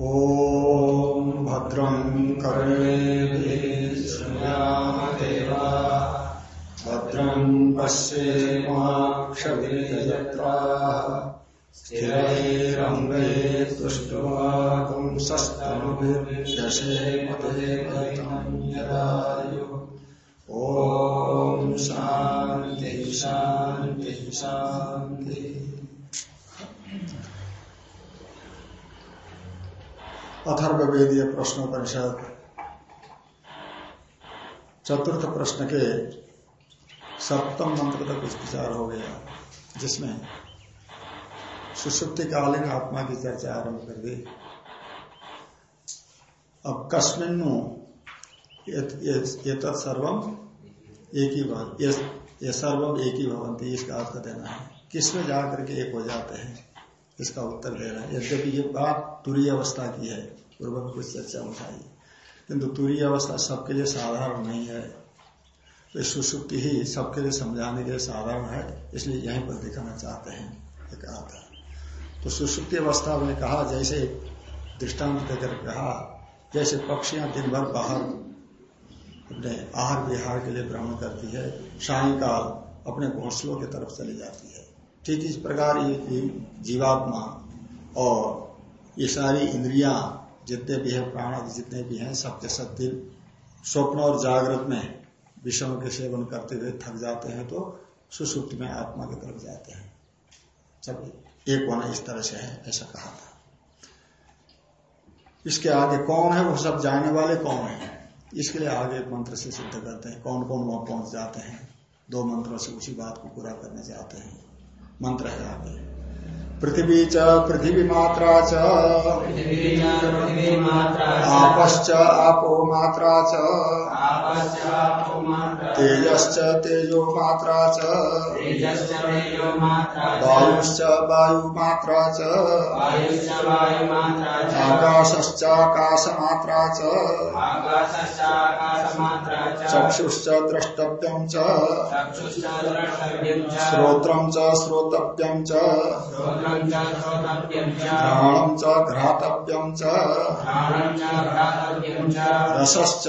ॐ भद्रं कर्णेभिश्रयामदेवा भद्रं पश्येमाक्षभिर्यजत्राः स्थिरैरङ्गै तुष्टुवागुंसस्तनुभिर्दशेमदेवयदायुः ॐ शान्ति शान्ति शान्ति। अथर्वेदीय प्रश्नोपनिषद। चतुर्थ प्रश्न के सप्तम मंत्र का कुछ विचार हो गया, जिसमें सुसुप्तिकालीन आत्मा की चर्चा आरंभ कर दी। अब कस्मिन्नु ये सर्वम एक ही बात ये सर्वम एक ही भवंती, इसका अर्थ देना है। किसमें जाकर के एक हो जाते हैं? इसका उत्तर दे रहा है। यद्यपि ये बात तुरी अवस्था की है पूर्व में कुछ चर्चा उठाई। किंतु तुरी अवस्था सबके लिए साधारण नहीं है। तो सुसुप्ति ही सबके लिए समझाने के लिए साधारण है, इसलिए यहीं पर दिखाना चाहते हैं कहा था तो सुसुप्ति अवस्था में कहा, जैसे दृष्टांत देकर कहा, जैसे पक्षियाँ दिन भर बाहर अपने आहार विहार के लिए भ्रमण करती है, सायकाल अपने घोंसलों की तरफ़ चली जाती है। ठीक इस प्रकार ये जीवात्मा और ये सारी इंद्रियाँ जितने भी है प्राण आदि जितने भी हैं, सबके सत्य स्वप्न और जागृत में विषयों के सेवन करते हुए थक जाते हैं तो सुसुप्त में आत्मा की तरफ़ जाते हैं। सब एक होना इस तरह से है, ऐसा कहा था। इसके आगे कौन है? वो सब जाने वाले कौन है? इसके लिए आगे मंत्र से सिद्ध करते हैं। कौन कौन वहाँ पहुँच जाते हैं? दो मंत्रों से उसी बात को पूरा करने जाते हैं। मंत्र है आगे। पृथ्वी च पृथ्वी मात्रा च। आपश्च आपो मात्रा च। तेजश्च तेजो मात्रा च। वायुश्च वायु मात्रा च। आकाशश्चाकाश मात्रा च। चक्षुश्च द्रष्टव्यम च। श्रोत्रम च। श्रोतव्यम च घ्राणम च। घ्रातव्यम च रसश्च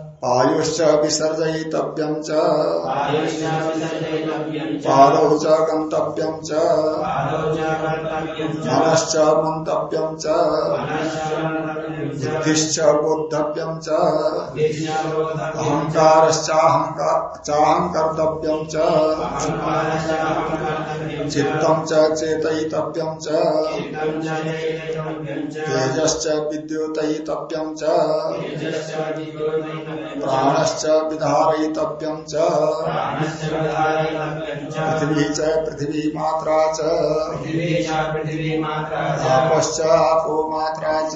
आयुश्च विसर्जयितव्यं च। पादौ च गन्तव्यं च। मनश्च मन्तव्यं च। बुद्धिश्च बोद्धव्यं च। अहङ्कारश्चाहङ्कर्तव्यं च। चित्तं च चेतयितव्यं च। तेजश्च विद्युतयितव्यं च। प्राणश्च विधारयितव्यं च। पृथिवी च पृथिवी मात्रा च। आपश्च आपो मात्रा च।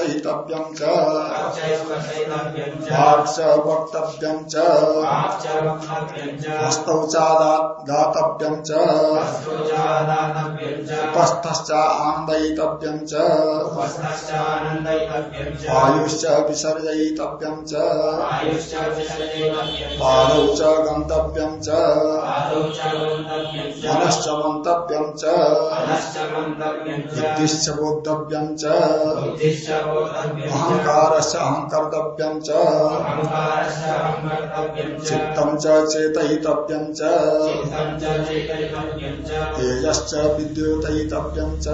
परसयितव्यं च। वाक् च। वक्तव्यं च। हस्तौ चादातव्यं च। उपस्थश्च आनन्दयितव्यं च आयुश्च विसर्जयितव्यं च पादौ च गन्तव्यं च। मनश्च मन्तव्यं च। बुद्धिश्च बोद्धव्यं च। अहङ्कारश्च अहङ्कर्तव्यं च। चित्तं च चेतयितव्यं च। तेजश्च विद्युतयितव्यं च।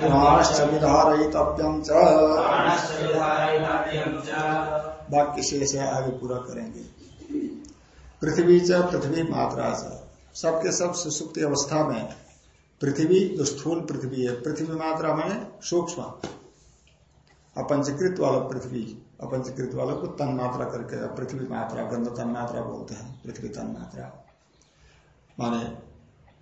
प्राणश्च विधारयितव्यं वाक्य शेष है आगे पूरा करेंगे। पृथ्वी च पृथ्वी मात्रा च। सबके सब सुसुप्ति अवस्था में पृथ्वी जो स्थूल पृथ्वी है, पृथ्वी मात्रा में सूक्ष्म अपंचकृत वाला पृथ्वी अपंचकृत वालों को तन मात्रा करके, पृथ्वी मात्रा, गंध तन मात्रा बोलते हैं, पृथ्वी तन मात्रा। माने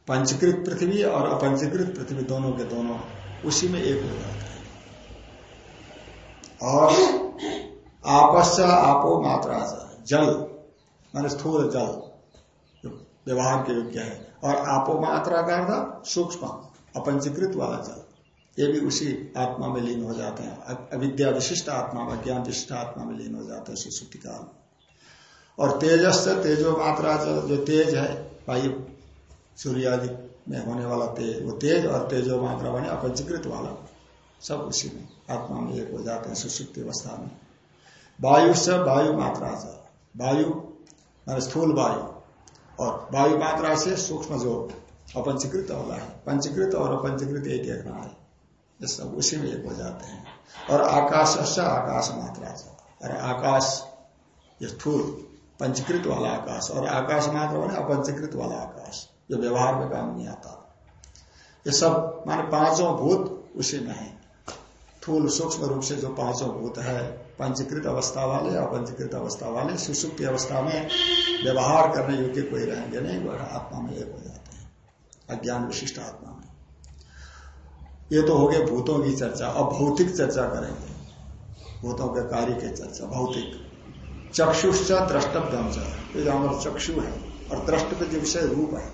पंचकृत पृथ्वी और अपंचकृत पृथ्वी दोनों के दोनों उसी में एक हो जाता है। और आपश्च आपो मात्रा जल, माने स्थूल जल व्यवहार के योग्य है। और आपो मात्रा अर्थ सूक्ष्म अपंचीकृत वाला जल। ये भी उसी आत्मा में लीन हो जाते हैं। अविद्या विशिष्ट आत्मा में ज्ञान विशिष्ट आत्मा में लीन हो जाते हैं सुश्रुति काल और तेजस से तेजो मात्रा जल जो तेज है, वायु, सूर्य आदि में होने वाला तेज, वो तेज और तेजो मात्रा बने अपंचीकृत वाला। सब उसी में आत्मा में एक हो जाते हैं सुसुप्ति अवस्था में। वायु से वायु मात्रा से वायु स्थूल वायु। और वायु मात्रा से सूक्ष्म जो अपंचीकृत वाला है पंचीकृत और अपंचीकृत एक एक रहा है। ये सब उसी में एक हो जाते हैं। और आकाश से आकाश मात्रा से। अरे आकाश, ये स्थूल, पंचीकृत वाला आकाश। और आकाश मात्र वाले अपंचकृत वाला आकाश। जो व्यवहार में काम नहीं आता। ये सब, माने पाँचों भूत उसी में है। थूल सूक्ष्म रूप से जो पाँचों भूत है पंचकृत अवस्था वाले अपंचकृत अवस्था वाले सुसुप्ति अवस्था में व्यवहार करने योग्य कोई रहेंगे नहीं वो आत्मा में एक हो जाते हैं। अज्ञान विशिष्ट आत्मा में। ये तो हो गए भूतों की चर्चा। अब भौतिक चर्चा करेंगे। भूतों के कार्य की चर्चा, भौतिक। चक्षुष द्रष्टव्यम ये जो हमारा चक्षु है और द्रष्ट जो विषय रूप है,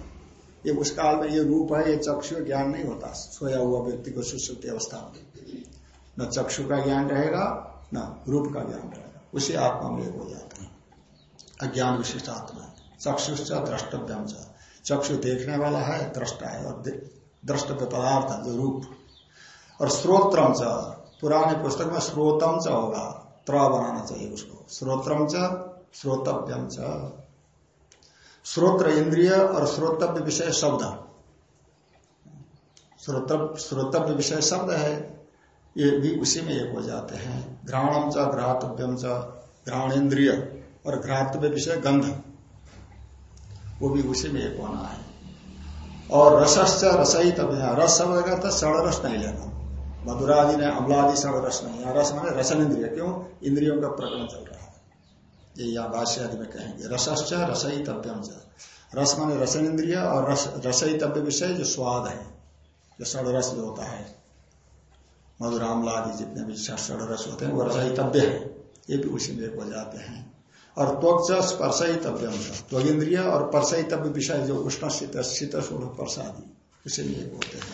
ये उस काल में ये रूप है, ये चक्षु ज्ञान नहीं होता। सोया हुआ व्यक्ति को सुश्रुति अवस्था में। न चक्षु का ज्ञान रहेगा, न रूप का ज्ञान रहेगा। उसी आत्मा में एक हो जाते हैं। अज्ञान विशिष्ट आत्मा चक्षुष द्रष्टव्यम चक्षु देखने वाला है, दृष्टा है और द्रष्टव्य पदार्थ जो रूप। और स्रोत्रम च, पुराने पुस्तक में स्रोतम च होगा। त्र बनाना चाहिए उसको। स्रोत्रम च श्रोतव्यम च। इंद्रिय और श्रोतव्य विषय शब्द। श्रोतव्य विषय शब्द है। ये भी उसी में एक हो जाते हैं। घ्राणम च घ्रातव्यम च घ्राण इंद्रिय और घ्रातव्य विषय गंध। वो भी उसी में एक होना है। और रसश्च रसहित रस शब्द का सड़ रस नहीं लेना। मधुरादि ने अमलादि सब रस नहीं। यहाँ रस माने रसन इंद्रिय क्यों? इंद्रियों का प्रकरण चल रहा है। ये या भाष्य आदि में कहेंगे। रसश्च रसई तव्यम रस माने रसन इंद्रिय और रस रसई तव्य विषय जो स्वाद है, जो सड़ रस जो होता है। मधुरामलादि जितने भी सड़ रस होते हैं, वो रसई तव्य है। ये भी उसी में हो जाते हैं। और त्वक स्पर्शई तव्यम त्वग इंद्रिय और परसई तव्य विषय जो उष्ण शीत शीत प्रसादी, उसी में एक होते हैं।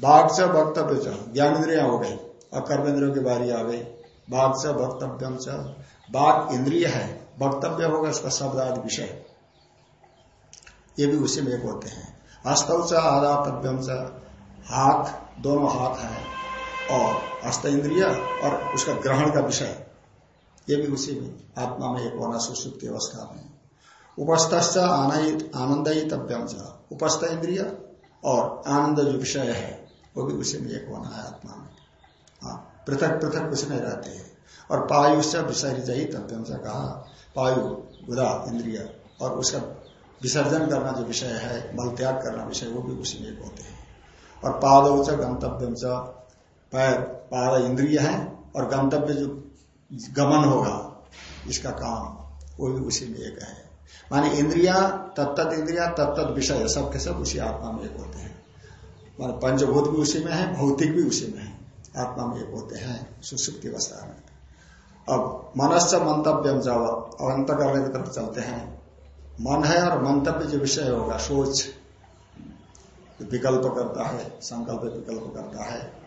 बाघ से वक्तव्य च ज्ञान इंद्रिया हो गई और कर्मेंद्रियों की बारी आ गई। बाघ से वक्तव्यम च बाघ इंद्रिय है, वक्तव्य होगा इसका शब्द आदि विषय। ये भी उसी में एक होते हैं। हस्तव से आदातव्यम से, हाथ, दोनों हाथ है। और हस्त इंद्रिय और उसका ग्रहण का विषय। ये भी उसी में, आत्मा में एक होना सुसुप्ति अवस्था में। उपस्थ आनंद ही तव्यम उपस्थ इंद्रिय और आनंद जो विषय है, वो भी उसी में एक होना है आत्मा में। हाँ पृथक पृथक उसमें रहते हैं। और पायु से विसर्जय तत्व से कहा, पायु, गुदा, इंद्रिय और उसका विसर्जन करना जो विषय है मल त्याग करना विषय, वो भी उसी में एक होते हैं। और पाद च गंतव्य पैर पाद इंद्रिय है और गंतव्य जो गमन होगा, इसका काम वो भी उसी में एक है। माने इंद्रिया तत्त इंद्रिया तत्त विषय सबके सब उसी आत्मा में एक होते हैं। मान पंचभूत भी उसी में है, भौतिक भी उसी में है। आत्मा में एक होते हैं, सुसुप्ति अवस्था में। अब मनश्च मंतव्य जब अंत करने की तरफ़ चलते हैं, मन है और मंतव्य जो विषय होगा, सोच, विकल्प करता है, संकल्प विकल्प करता है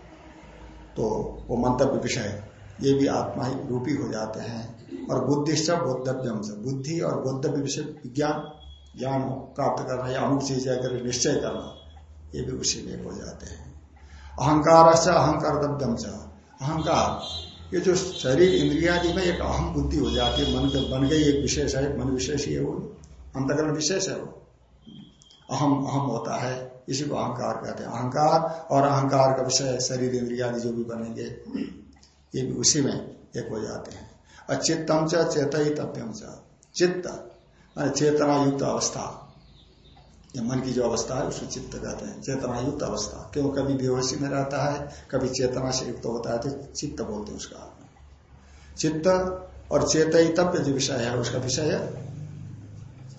तो वो मंतव्य विषय ये भी आत्मा ही रूपी हो जाते हैं। और बुद्धिश्च बोद्धव्यम से, बुद्धि और बोद्धव्य विषय विज्ञान, ज्ञान प्राप्त करना, या अमुक चीज़ अगर निश्चय करना, ये भी उसी में हो जाते हैं। अहंकार से अहंकार दब्दम से अहंकार, ये जो शरीर इंद्रियादि में एक अहम बुद्धि हो जाती है, मन बन गई एक विशेष है, मन विशेष है वो, अंतकरण विशेष है वो। अहम अहम होता है। इसी को अहंकार कहते हैं। अहंकार और अहंकार का विषय शरीर इंद्रियादि जो भी बनेंगे, ये भी उसी में एक हो जाते हैं। अचित्तम च चेत तप्यम च। चित्त, मान चेतना युक्त अवस्था। या मन की जो अवस्था है उसको चित्त कहते हैं। चेतना युक्त अवस्था। क्यों? कभी बेहोशी में रहता है, कभी चेतना से युक्त होता है तो चित्त बोलते हैं उसका चित्त और चेतव्य जो विषय है, उसका विषय है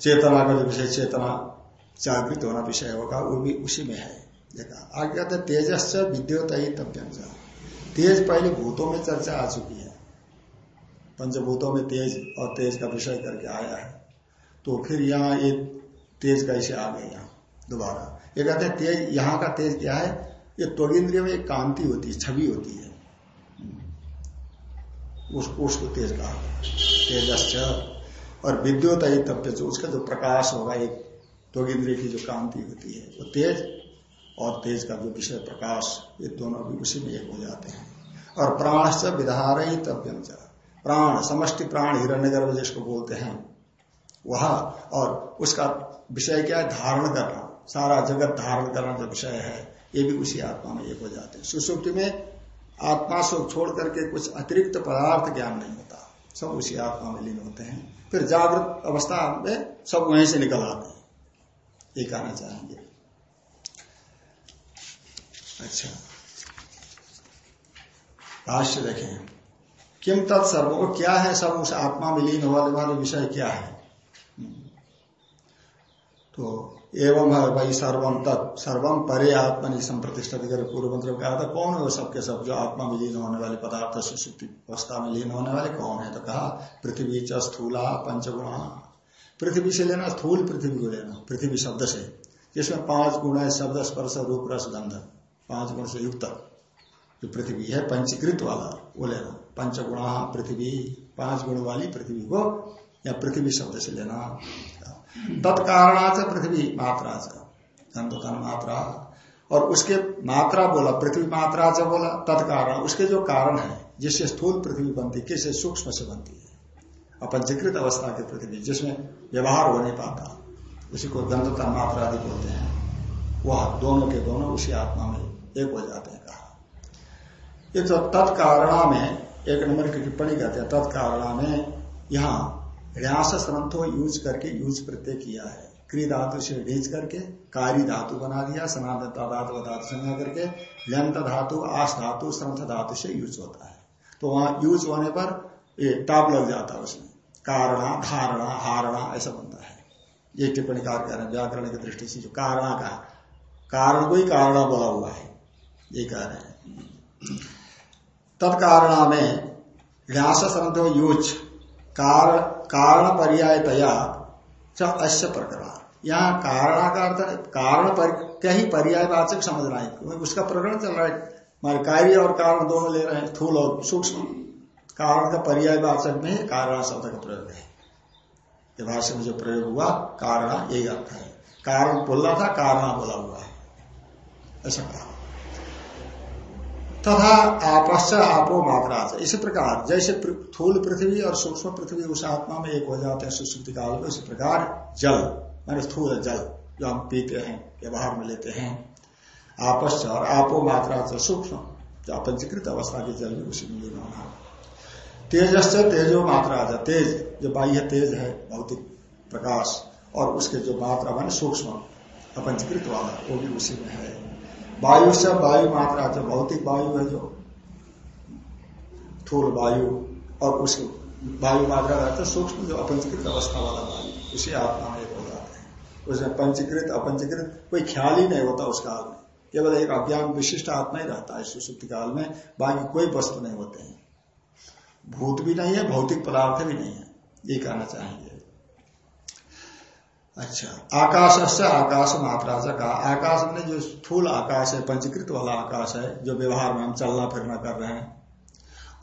चेतना का जो विषय, चेतना जागृत होना विषय होगा, वो भी उसी में है। देखा, आगे कहते तेजस विद्युत तप्यम तेज पहले भूतों में चर्चा आ चुकी है। पंचभूतों में तेज और तेज का विषय करके आया है। तो फिर यहाँ एक तेज का कैसे आ गए यहाँ, दोबारा। ये कहते हैं, तेज, यहाँ का तेज क्या है? ये त्वगिंद्रिय में एक कांति होती है, छवि होती है। उसको उसको तेज कहा तेजश्च और विद्युत उसका जो प्रकाश होगा, एक त्वगिंद्रिय की जो कांति होती है, वो तेज और तेज का जो विषय प्रकाश, ये दोनों भी उसी में एक हो जाते हैं। और प्राण से विधार ही तव्यम प्राण, समष्टि प्राण हिरण्य गर्भ जिसको बोलते हैं, वह और उसका विषय क्या है? धारण करना। सारा जगत धारण करना जो विषय है, ये भी उसी आत्मा में एक हो जाते हैं। सुसुप्ति में आत्मा से छोड़ करके कुछ अतिरिक्त पदार्थ ज्ञान नहीं होता। सब उसी आत्मा में लीन होते हैं। फिर जागृत अवस्था में सब वहीं से निकल आते हैं। ये कहना चाहेंगे। अच्छा। भाष्य देखें। किम तत्सर्व क्या है सब उस आत्मा में लीन होने वाले विषय क्या है? तो एवं है भाई सर्वम तत् सर्वम परे आत्मनि संप्रतिष्ठित कर पूर्व मंत्र कहा था, कौन है वो सबके सब जो आत्मा में लीन होने वाले पदार्थ अवस्था में लीन होने वाले, कौन है? तो कहा, पृथ्वी च स्थूला पंचगुणा। पृथ्वी से लेना स्थूल पृथ्वी को लेना पृथ्वी शब्द से। जिसमें पाँच गुण है, शब्द, स्पर्श, रूप, रस, गंध। पाँच गुण से युक्त जो पृथ्वी है, पंचकृत वाला, वो लेना पंचगुणा पृथ्वी पाँच गुण वाली पृथ्वी को या पृथ्वी शब्द से लेना। तत्कारणाच पृथ्वी मात्रा तन मात्रा। और उसके मात्रा बोला पृथ्वी मात्रा से बोला, तत्कारण। उसके जो कारण है, जिससे स्थूल पृथ्वी बनती किससे? सूक्ष्म से बनती है। अपंचीकृत अवस्था की पृथ्वी जिसमें व्यवहार हो नहीं पाता। उसी को गंधता मात्रा आदि बोलते हैं। वह दोनों के दोनों उसी आत्मा में एक हो जाते हैं कहा। ये तो तत्कारणा में एक नंबर की टिप्पणी कहते हैं, तत्कारणा में यहाँ न्यास संतो यूज़ करके यूज़ प्रत्यय किया है। क्री धातु से ढींच करके कारी धातु बना दिया, सनातनता धातु धातु संज्ञा करके यंत धातु, आस धातु संथ धातु से यूज़ होता है। तो वहाँ यूज़ होने पर ये टाप लग जाता है उसमें। कारणा, धारणा, हारणा, ऐसा बनता है। ये टिप्पणी कार कह रहे हैं, व्याकरण की दृष्टि से जो कारणा का कारण को ही कारणा बोला हुआ है, ये कह रहे हैं। तत्कारणा में न्यास संतो यूज़ कारण कारण पर्याय तया अश्य प्रकरण। यहाँ कारणा का अर्थ कारण पर, क्या ही पर्यायवाचक समझना है? उसका प्रकरण चल रहा है। हमारे कार्य और कारण दोनों ले रहे हैं, थूल और सूक्ष्म। कारण का पर्यायवाचक में कारण शब्द का प्रयोग है। भाषा में जो प्रयोग हुआ, कारण, यही अर्थ है। कारण बोलना था, कारण बोला हुआ है। ऐसा कहा। तथा आपश्च आपो मात्रा इसी प्रकार, जैसे थूल पृथ्वी और सूक्ष्म पृथ्वी उस आत्मा में एक हो जाते हैं, सुश्रुति काल में, उसी प्रकार जल, मान स्थूल जल, जो हम पीते हैं, व्यवहार में लेते हैं। आपश्च और आपो मात्रा सूक्ष्म, जो अपंजीकृत अवस्था के जल में उसी में होना। तेजस् तेजो मात्रा तेज, जो बाह्य तेज है, भौतिक प्रकाश, और उसके जो मात्रा मान सूक्ष्म, अपंजीकृत वाला, वो भी उसी में है। वायु से वायु मात्रा, जो भौतिक वायु है, जो थूल वायु, और उसकी वायु मात्रा रहता सूक्ष्म, जो अपंचीकृत अवस्था वाला वायु उसी आत्मा में हो जाते हैं। उसमें पंचीकृत अपंचीकृत कोई ख्याल ही नहीं होता उस काल में। केवल एक अज्ञान विशिष्ट आत्मा ही रहता है, सुसुप्ति काल में, बाकी कोई वस्तु नहीं होते हैं। भूत भी नहीं है, भौतिक पदार्थ भी नहीं है। ये कहना चाहेंगे। अच्छा आकाश से आकाश मात्रा से कहा आकाश में जो स्थूल आकाश है, पंचकृत वाला आकाश है, जो व्यवहार में हम चलना फिरना कर रहे हैं,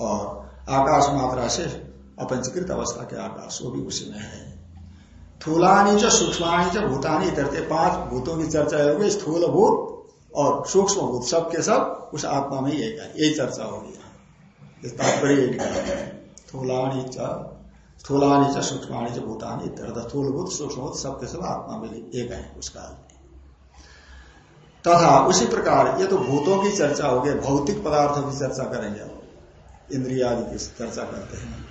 और आकाश मात्रा से अपंचकृत अवस्था के आकाश, वो भी उसी में है। थूलानी च सूक्ष्माणी च भूतानी करते पाँच भूतों की चर्चा होगी स्थूल भूत और सूक्ष्म भूत सब के सब उस आत्मा में ही एक है। यही चर्चा होगी तात्पर्य थूलानी च, स्थूलानी च सूक्ष्माणी च भूतानी स्थूलभूत, सूक्ष्मभूत सबके सब आत्मा में एक है उस काल में। तथा उसी प्रकार ये तो भूतों की चर्चा हो गई, भौतिक पदार्थों की चर्चा करेंगे अब इंद्रिया की चर्चा करते हैं।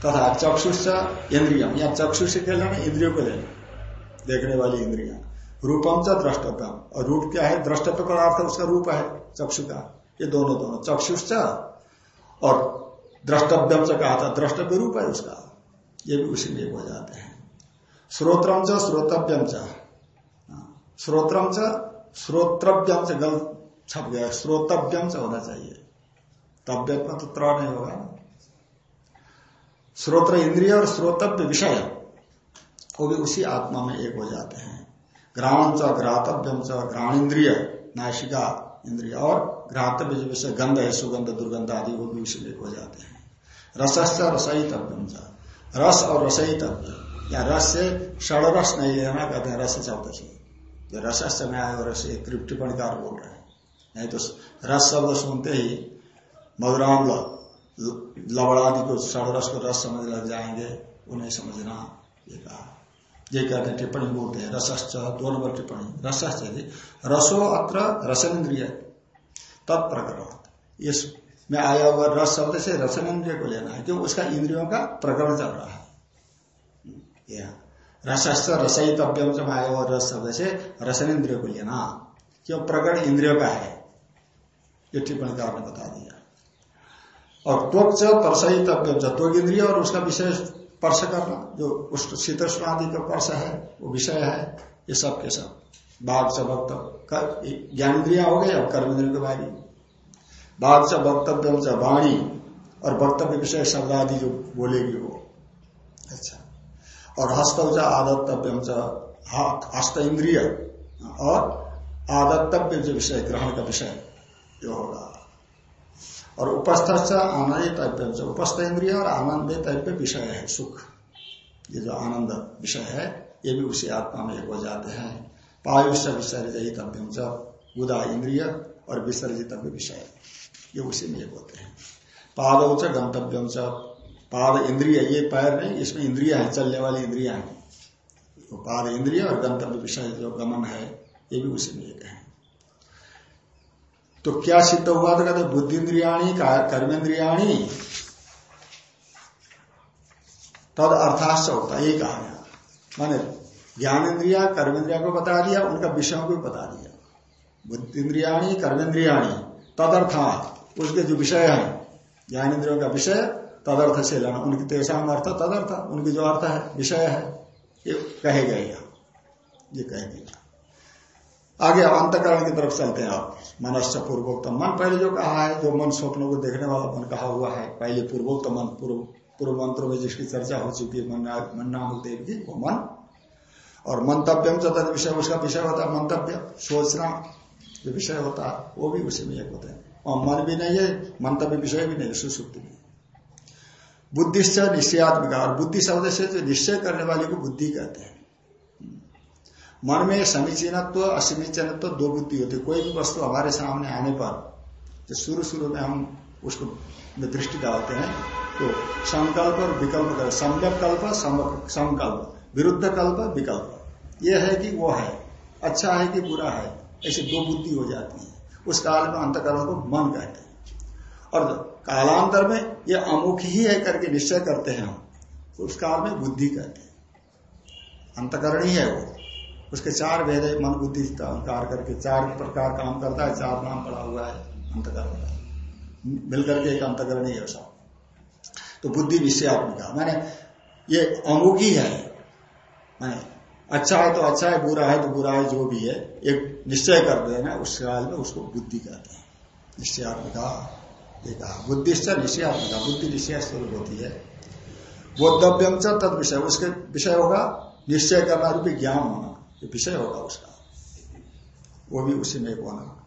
तथा चक्षुष इंद्रियम, या चक्षु के लेना इंद्रियों को लेना देखने वाली इंद्रिया। रूपम च द्रष्टव्यम और रूप क्या है? द्रष्टव्य पदार्थ उसका रूप है चक्षु का ये दोनों दोनों। चक्षुष और द्रष्टव्यम से कहा था द्रष्टव्य रूप है उसका। ये भी उसी में हो जाते हैं। श्रोत्रम च, श्रोतव्यम च। श्रोत्रम च से गल छप गया। श्रोतव्यम से होना चाहिए। तव्य तो त्र नहीं होगा। श्रोत्र इंद्रिय और श्रोतव्य विषय, वो भी उसी आत्मा में एक हो जाते हैं। ग्राण च घ्रातव्यम च घ्राण इंद्रिय नाशिका इंद्रिय और जो विषय गंध है, सुगंध, दुर्गंध आदि वो भी उसी में एक हो जाते हैं। रसश्च रसयितव्यम च रस और रसयितव्य। या रस से षड़रस नहीं लेना कहते हैं रस शब्द से जो रस में आए रस टिप्पणीकार बोल रहे हैं। नहीं तो रस शब्द सुनते ही मधुराम लवड़ादि को षड़रस को रस समझ लग जाएँगे, उन्हें समझना ये कहा। ये कहते हैं टिप्पणी बोलते हैं, रसश्च, दो नंबर टिप्पणी। रसश्च रसो अत्र रसनेन्द्रिय। तत्प्रकरण इस में आया हुआ रस शब्द से रसनेन्द्रिय को लेना है क्यों उसका इंद्रियों का प्रकरण चल रहा है। यह रसस्थ रसयितव्यम से आया हुआ रस शब्द से रसनेन्द्रिय को लेना। क्यों? प्रकरण इंद्रियों का है। ये टिप्पणीकार ने बता दिया। और त्वक परसयितव्यम त्वक इंद्रिय और उसका विषय स्पर्श करना, जो उस शीतोष्ण आदि का स्पर्श है, वो विषय है, ये सब के सब। बाघ से भक्त ज्ञानेन्द्रिया हो गए अब कर्मेंद्रियों के बारी बाघ से वक्तव्य वाणी और वक्तव्य विषय शब्द आदि जो बोलेगी वो। अच्छा। और हस्तव्य आदत्तव्य हस्त इंद्रिय, और आदत्तव्य जो विषय, ग्रहण का विषय, जो होगा। और उपस्थ आनंद आनंदितव्य उपस्थ इंद्रिय और आनंदितव्य विषय है, सुख। ये जो आनंद विषय है, ये भी उसी आत्मा में हो जाते हैं। पायुष विसर्जितव्य बुधा इंद्रिय और विसर्जितव्य विषय ये उसी में होते हैं। पाद च गंतव्यम पाद इंद्रिय, ये पैर नहीं, इसमें इंद्रिया है, चलने वाली इंद्रिया है। तो पाद इंद्रिय और गंतव्य विषय जो गमन है, ये भी उसी में एक है। तो क्या सिद्ध हुआ तो कहते बुद्धि इंद्रियाणी कर्मेंद्रियाणी। तद अर्थाश्च होता है यही कहा गया। माने ज्ञान इंद्रिया को बता दिया, उनका विषयों को बता दिया। बुद्धि इंद्रियाणी कर्मेंद्रियाणी तदर्था उसके जो विषय है ज्ञान इंद्रियों का विषय, तदर्थ से लेना, उनकी तेषाम अर्थ तदर्थ, उनकी जो अर्थ है, विषय है, ये कहे गए ये कह दिया आगे अंतकरण की तरफ़ चलते हैं आप। मनस्य पूर्वोत्तम मन पहले जो कहा है, जो मन स्वप्नों को देखने वाला मन कहा हुआ है, पहले पूर्वोक्त मन, पूर्व पूर्व मंत्रों में जिसकी चर्चा हो चुकी है मन नाम देव की वो मन। और मंतव्यम तद विषय उसका विषय होता है मंतव्य, सोचना जो विषय होता है, वो भी उसी में एक होता है। और मन भी नहीं है, मंतव्य विषय भी नहीं है सुसुप्ति में बुद्धिश्च निश्चयात्मिका। और बुद्धि शब्द से जो निश्चय करने वाले को बुद्धि कहते हैं। मन में समीचीनत्व असमीचीनत्व दो बुद्धि होती कोई भी वस्तु हमारे सामने आने पर जो शुरू शुरू में हम उसको दृष्टि डालते हैं तो संकल्प और विकल्प कर सम्यक कल्प संकल्प विरुद्ध कल्प विकल्प ये है कि वो है अच्छा है कि बुरा है ऐसी दो बुद्धि हो जाती है उस काल में अंतकरण को मन कहते हैं और कालांतर में ये अमुख ही है करके निश्चय करते हैं हम उस काल में बुद्धि कहते हैं अंतकरण ही है वो उसके चार भेद है मन बुद्धि अहंकार करके चार प्रकार काम करता है, चार नाम पड़ा हुआ है, अंतकरण का मिलकर के एक अंतकरण ही है तो बुद्धि विषयात्मिका मैंने ये अमुख ही। मैंने अच्छा है तो अच्छा है, बुरा है तो बुरा है, जो भी है, एक निश्चय कर देना उस काल में उसको बुद्धि कहते हैं। निश्चयात्मिका ये कहा। बुद्धिश्च निश्चयात्मिका बुद्धि निश्चय स्वरूप होती है। बोधव्यम तद विषय उसके विषय होगा, निश्चय करना रूपी ज्ञान होना। विषय होगा उसका। वो भी उसी में होना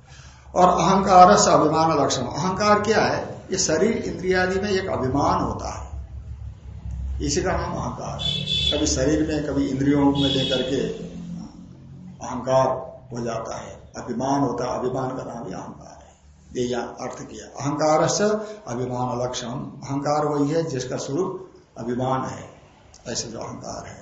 और अहंकार से अभिमान लक्षण। अहंकार क्या है? ये शरीर इंद्रियादि में एक अभिमान होता है। इसी का नाम अहंकार कभी शरीर में, कभी इंद्रियों में लेकर के अहंकार हो जाता है। अभिमान होता है। अभिमान का नाम ही अहंकार है। ये अर्थ किया। अहंकार से अभिमान लक्षण। अहंकार वही है जिसका स्वरूप अभिमान है। ऐसे जो अहंकार है।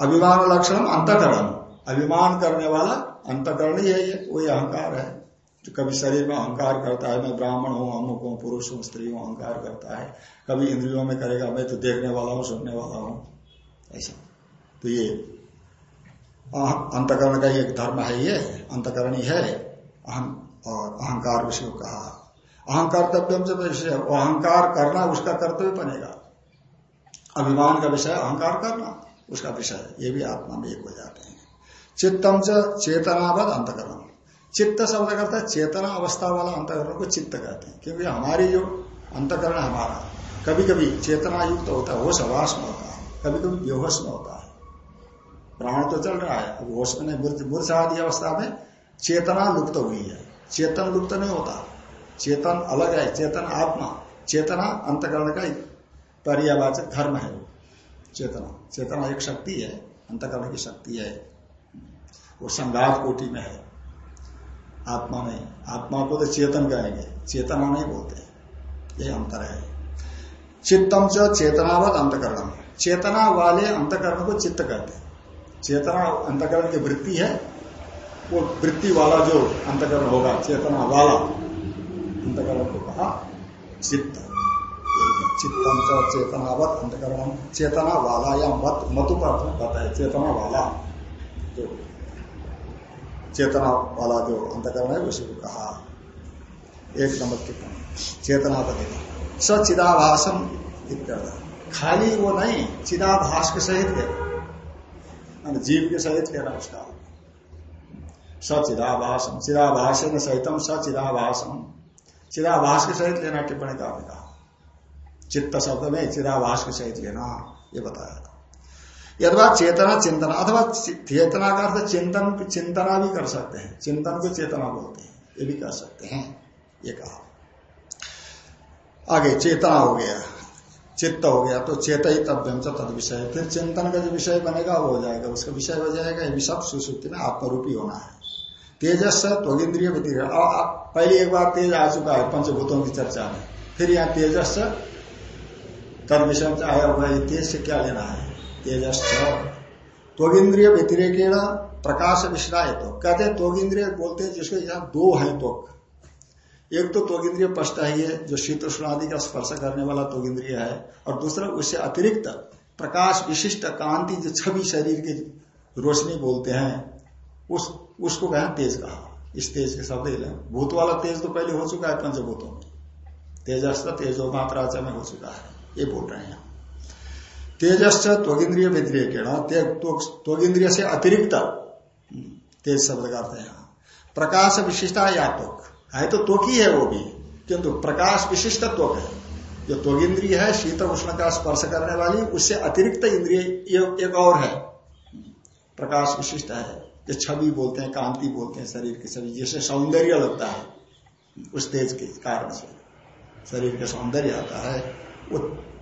अभिमान लक्षण अंतकरण। अभिमान करने वाला अंतकरण ही है, ये, वही अहंकार है। जो कभी शरीर में अहंकार करता है, मैं ब्राह्मण हूँ, अमुक हूँ, पुरुष हूँ, स्त्री हूँ, अहंकार करता है। कभी इंद्रियों में करेगा, मैं तो देखने वाला हूँ, सुनने वाला हूँ। ऐसा। तो ये अंतकरण का एक धर्म है ये, अंतकरण ही है। अहं, और अहंकार विषय कहा। अहंकार कर्तव्य अहंकार करना, उसका कर्तव्य बनेगा। अभिमान का विषय अहंकार करना। उसका विषय ये भी आत्मा में एक हो जाते हैं। चित्तम च चेतनावध अंतकरण चित्त शब्द करता है चेतना अवस्था वाला अंतकरण को चित्त कहते हैं। क्योंकि हमारी जो अंतकरण हमारा कभी कभी चेतना युक्त तो होता है होश आवास में होता है कभी कभी बेहोश में होता है। प्राण तो चल रहा है, अब होश में मूर्छा आदि अवस्था में चेतना लुप्त तो हुई है। चेतन लुप्त तो नहीं होता। चेतन अलग है, चेतन आत्मा, चेतना अंतकरण का पर्यावाचक धर्म है वो। चेतना। चेतना एक शक्ति है, अंतकरण की शक्ति है। वो संघात कोटि में है। आत्मा में। आत्मा को तो चेतन कहेंगे। चेतना नहीं बोलते ये अंतर है। चित्तम च चेतनावत अंतकरण चेतना वाले अंतकरण को चित्त कहते हैं। चेतना अंतकरण की वृत्ति है। वो वृत्ति वाला जो अंतकरण होगा, चेतना वाला अंतकरण को कहा चित्त। चित्तम च चेतनावत अंतकरण। चेतना वाला या मत मतु का अर्थ बताए चेतना वाला। जो चेतना वाला जो अंतकरण है उसी को कहा एक नंबर टिप्पणी चेतना बनेगा सचिदाभाषम इत्यर्थ। खाली वो नहीं, चिदाभास के सहित लेना जीव के सहित लेना उसका। सचिदाभाषम चिदाभाष सहितम सचिदाभाषम चिदाभास के सहित लेना टिप्पणी का। चित्त शब्द में चिदाभास के सहित लेना ये बताया था। यथवा चेतना, चिंतन, अथवा चेतना का अर्थ चिंतन, चिंतना भी कर सकते हैं। चिंतन को चेतना बोलते हैं, ये भी कर सकते हैं, ये कहा। आगे, चेतना हो गया, चित्त हो गया तो चेत ही तब्यम तद विषय। फिर चिंतन का जो विषय बनेगा, वो हो जाएगा, उसका विषय हो जाएगा, ये सब सुश्रुति में आत्मरूपी होना है। तेजस त्वगिंद्रिय व्यतिरिक पहले एक बार तेज आ चुका है, पंचभूतों की चर्चा में। फिर यहाँ तेजस तद विषय आया हुआ तेज से क्या लेना है? तेजस्थ त्वगिंद्रिय व्यतिरेक प्रकाश विश्राय तो कहते हैं त्वगिंद्रिय बोलते हैं जिसको यहाँ दो है त्वक। एक तो त्वगिंद्रिय पष्ट है ये, जो शीत आदि का स्पर्श करने वाला त्वगिंद्रिय है, और दूसरा उससे अतिरिक्त प्रकाश विशिष्ट कांति जो छवि शरीर की रोशनी बोलते हैं, उस, उसको कहा तेज कहा। इस तेज के शब्द भूत वाला तेज तो पहले हो चुका है पंचभूतों में। तेजस्थ तेजो मात्रा में हो चुका है। ये बोल रहे हैं। तेजस् त्वगिंद्रिय व्यतिरेक त्वगिंद्रिय से अतिरिक्त तेज शब्द करते हैं प्रकाश विशिष्टा या त्वक? है तो त्वक ही है वो भी, किंतु प्रकाश विशिष्ट त्वक है। जो त्वगिंद्रिय है शीत उष्ण का स्पर्श करने वाली, उससे अतिरिक्त इंद्रिय एक और है। प्रकाश विशिष्ट है जो छवि बोलते हैं, कांति बोलते हैं, शरीर की छवि जैसे सौंदर्य लगता है, उस तेज के कारण से। शरीर का सौंदर्य आता है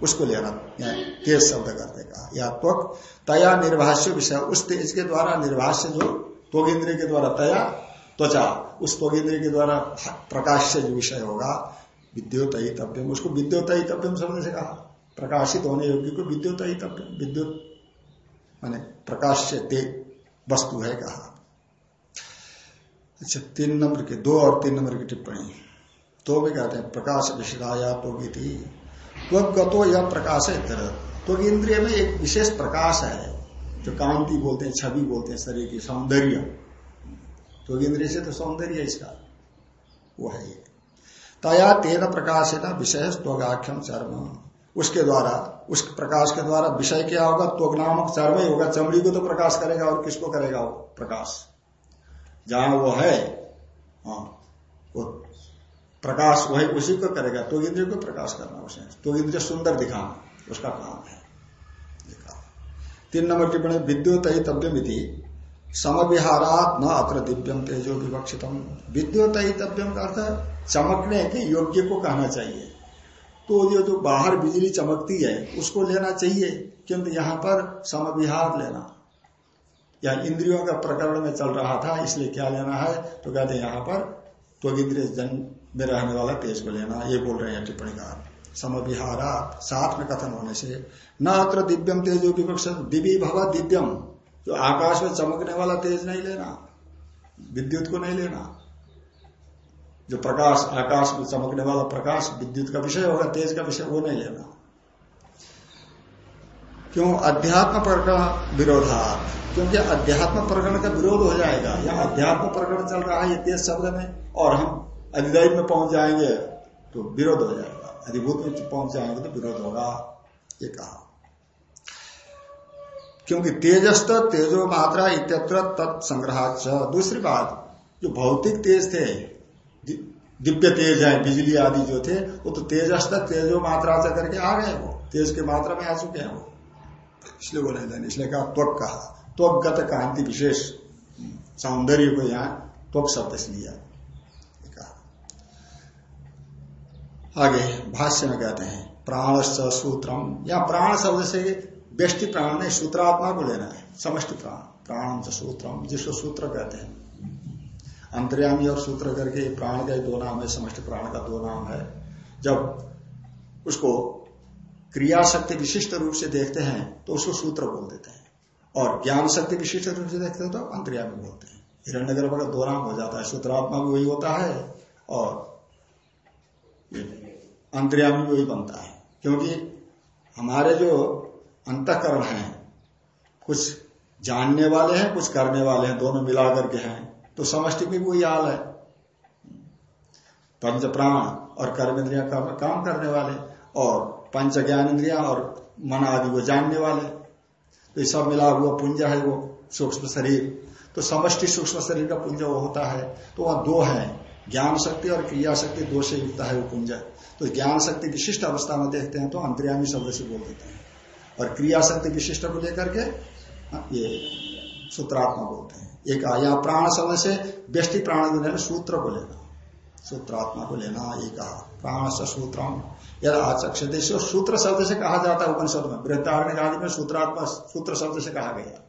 उसको लेना तेज शब्द करते कहा, या त्वक, तया निर्भाष्य विषय। उस तेज के द्वारा निर्भाष्य जो त्वगिंद्र के द्वारा तया, त्वचा, उस त्वगिंद्र के द्वारा प्रकाश से जो विषय होगा विद्युत ही तब्यम उसको विद्युत ही तब्यम शब्द से कहा। प्रकाशित होने योग्य को विद्युत ही तब्यम विद्युत माने प्रकाश से वस्तु है कहा। अच्छा तीन नंबर के, दो और तीन नंबर की टिप्पणी। तो भी कहते हैं, प्रकाश विषदाया तो थी त्वगतो यह प्रकाश है। तरह तो इंद्रिय में एक विशेष प्रकाश है, जो कांति बोलते हैं, छवि बोलते हैं, शरीर की सौंदर्य। तो इंद्रिय से तो सौंदर्य इसका, वो है ये तया तेन प्रकाश है ना विषय त्वगाख्यम चर्म। उसके द्वारा, उस प्रकाश के द्वारा विषय क्या होगा? त्वग नामक चर्म ही होगा। चमड़ी को तो प्रकाश करेगा और किसको करेगा वो? प्रकाश। जहाँ वो है हाँ प्रकाश वही उसी को करेगा तो इंद्रिय को प्रकाश करना उसे। तो इंद्रिय सुंदर दिखाना, उसका काम है। तीन नंबर टिप्पणी, विद्युत ही तव्यमिति समविहारात न अत्र दिव्यम तेजो विवक्षितम। विद्युत ही तव्यम का अर्थ चमकने के योग्य को कहना चाहिए। तो जो जो बाहर बिजली चमकती है, उसको लेना चाहिए, किंतु यहाँ पर समविहार लेना। या इंद्रियों का प्रकरण में चल रहा था, इसलिए क्या लेना है? तो कहते यहाँ पर तो इंद्रिय जन में रहने वाला तेज को लेना ये बोल रहे हैं टिप्पणी का समविहारा साथ में कथन होने से न अत्र दिव्यम तेजो विपक्ष दिव्य भव दिव्यम। जो आकाश में चमकने वाला तेज नहीं लेना, विद्युत को नहीं लेना। जो प्रकाश, आकाश में चमकने वाला प्रकाश, विद्युत का विषय होगा, तेज का विषय, वो नहीं लेना। क्यों? अध्यात्म प्रकरण विरोधार्थ क्योंकि अध्यात्म प्रकरण का विरोध हो जाएगा। या अध्यात्म प्रकरण चल रहा है, ये तेज शब्द में, और हम अधिदैव में पहुँच जाएँगे तो विरोध हो जाएगा। अधिभूत में पहुँच जाएँगे तो विरोध होगा, ये कहा। क्योंकि तेजस्त तेजो मात्रा इत्यत्र तत्संग्रह दूसरी बात, जो भौतिक तेज थे दिव्य तेज है, बिजली आदि जो थे, वो तो तेजस्त तेजो मात्रा से करके आ गए वो। तेज के मात्रा में आ चुके हैं वो। इसलिए वो नहीं इसलिए कहा, त्वक कहा। त्वगत कांति विशेष। सौंदर्य को यहाँ त्वक शब्द से लिया। आगे भाष्य में कहते हैं प्राण सूत्रम। या प्राण शब्द से व्यष्टि प्राण नहीं, सूत्रात्मा को लेना है, समष्टि प्राण। प्राण सूत्रम, जिसको सूत्र कहते हैं। अंतर्यामी और सूत्र करके प्राण का दो नाम है, समष्टि प्राण का दो नाम है। जब उसको क्रिया शक्ति विशिष्ट रूप से देखते हैं तो उसको सूत्र बोल देते हैं। और ज्ञान शक्ति विशिष्ट रूप से देखते हैं तो अंतर्यामी बोलते हैं। हिरण्य गर्भ का दो नाम हो जाता है, सूत्रात्मा भी वही होता है, और अंतर्यामी वही बनता है। क्योंकि हमारे जो अंतकरण है, कुछ जानने वाले हैं, कुछ करने वाले हैं, दोनों मिला करके हैं तो समष्टि में वही हाल है। पंच प्राण और कर्मेंद्रिया काम करने वाले और पंच ज्ञान इंद्रिया और मन आदि वो जानने वाले। तो ये सब मिला हुआ पुंज है वो, सूक्ष्म शरीर। तो समष्टि सूक्ष्म शरीर का पुंज होता है। तो वह दो है। ज्ञान शक्ति और क्रिया शक्ति दो से युक्त है वो पुंज तो ज्ञान शक्ति विशिष्ट अवस्था में देखते हैं तो अंतर्यामी शब्द से बोल देते हैं। और क्रिया शक्ति विशिष्ट को लेकर के हाँ, ये सूत्रात्मा बोलते हैं। एक या प्राण शब्द से व्यष्टि प्राण सूत्र को लेना सूत्रात्मा को लेना ये कहा प्राण से सूत्रम। यद आचक्षते सूत्र शब्द से कहा जाता है उपनिषद में। वृद्धारण आदि में सूत्रात्मा सूत्र शब्द से कहा गया।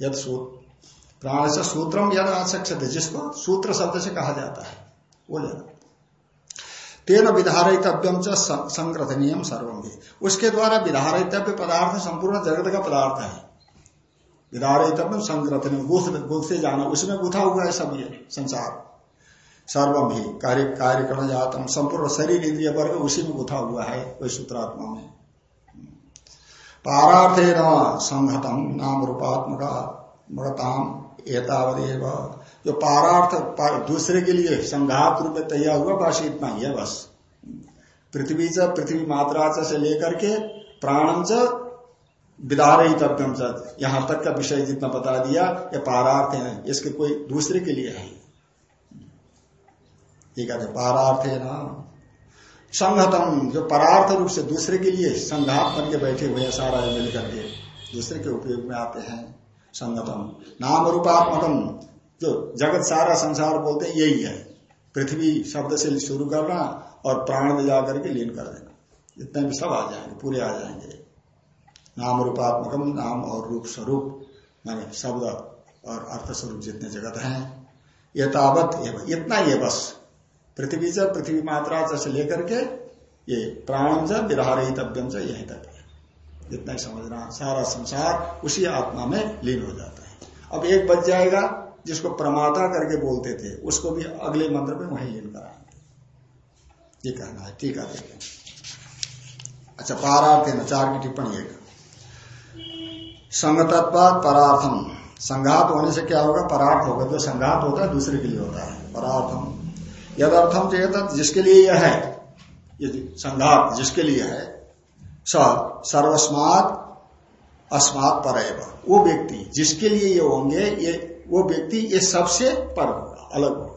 यद प्राण से सूत्रम यद आचक्षते जिसको सूत्र शब्द से कहा जाता है। लेना तेन विधारितव्यम च संग्रथनीय सर्वम उसके द्वारा विधारितव्य पदार्थ संपूर्ण जगत का पदार्थ है। विधारितव्य संग्रथनीय गुथ से जाना, उसमें गुथा हुआ है सब ये संसार। सर्वम ही, कार्य कार्य कर जातम संपूर्ण शरीर इंद्रिय वर्ग उसी में गुथा हुआ है, वही सूत्रात्मा में। पारार्थे न संहतम नाम रूपात्मक मृताम एतावदेव। जो पारार्थ दूसरे के लिए संघात रूप में तैयार हुआ बस इतना ही है बस। पृथ्वी च, पृथ्वी मात्रा से लेकर के प्राणम च विदार ही तत्व यहाँ तक का विषय जितना बता दिया, ये पारार्थ है। इसके कोई दूसरे के लिए है। ये कहते पारार्थ है ना। संघतम, जो परार्थ रूप से दूसरे के लिए संघात बन के बैठे हुए सारा मिल करके दूसरे के उपयोग में आते हैं। संगतम। नाम रूपात्मकम जो जगत सारा संसार बोलते हैं, यही है। पृथ्वी शब्द से शुरू करना और प्राण में जाकर के लीन कर देना। इतने भी सब आ जाएँगे, पूरे आ जाएँगे। नाम रूपात्मकम नाम और रूप स्वरूप, माने शब्द और अर्थ स्वरूप जितने जगत हैं ये तावत इतना ही बस। पृथ्वी से पृथ्वी मात्रा से लेकर के ये प्राणम से विधारितव्यम से यही तक। ही समझना, सारा संसार उसी आत्मा में लीन हो जाता है। अब एक बच जाएगा, जिसको प्रमाता करके बोलते थे, उसको भी अगले मंत्र में वही लीन कराएँगे। ये कहना है, ठीक है अच्छा पारार्थ है चार की टिप्पणी एक। संगतत्वाद परार्थम। संघात होने से क्या होगा? परार्थ होगा। जो संघात होता है, दूसरे के लिए होता है। परार्थम। यदर्थम चेत जिसके लिए यह है संघात जिसके लिए है स, सर्वस्मात अस्मात पर वो व्यक्ति जिसके लिए ये होंगे, ये, वो व्यक्ति ये सबसे पर होगा, अलग होगा।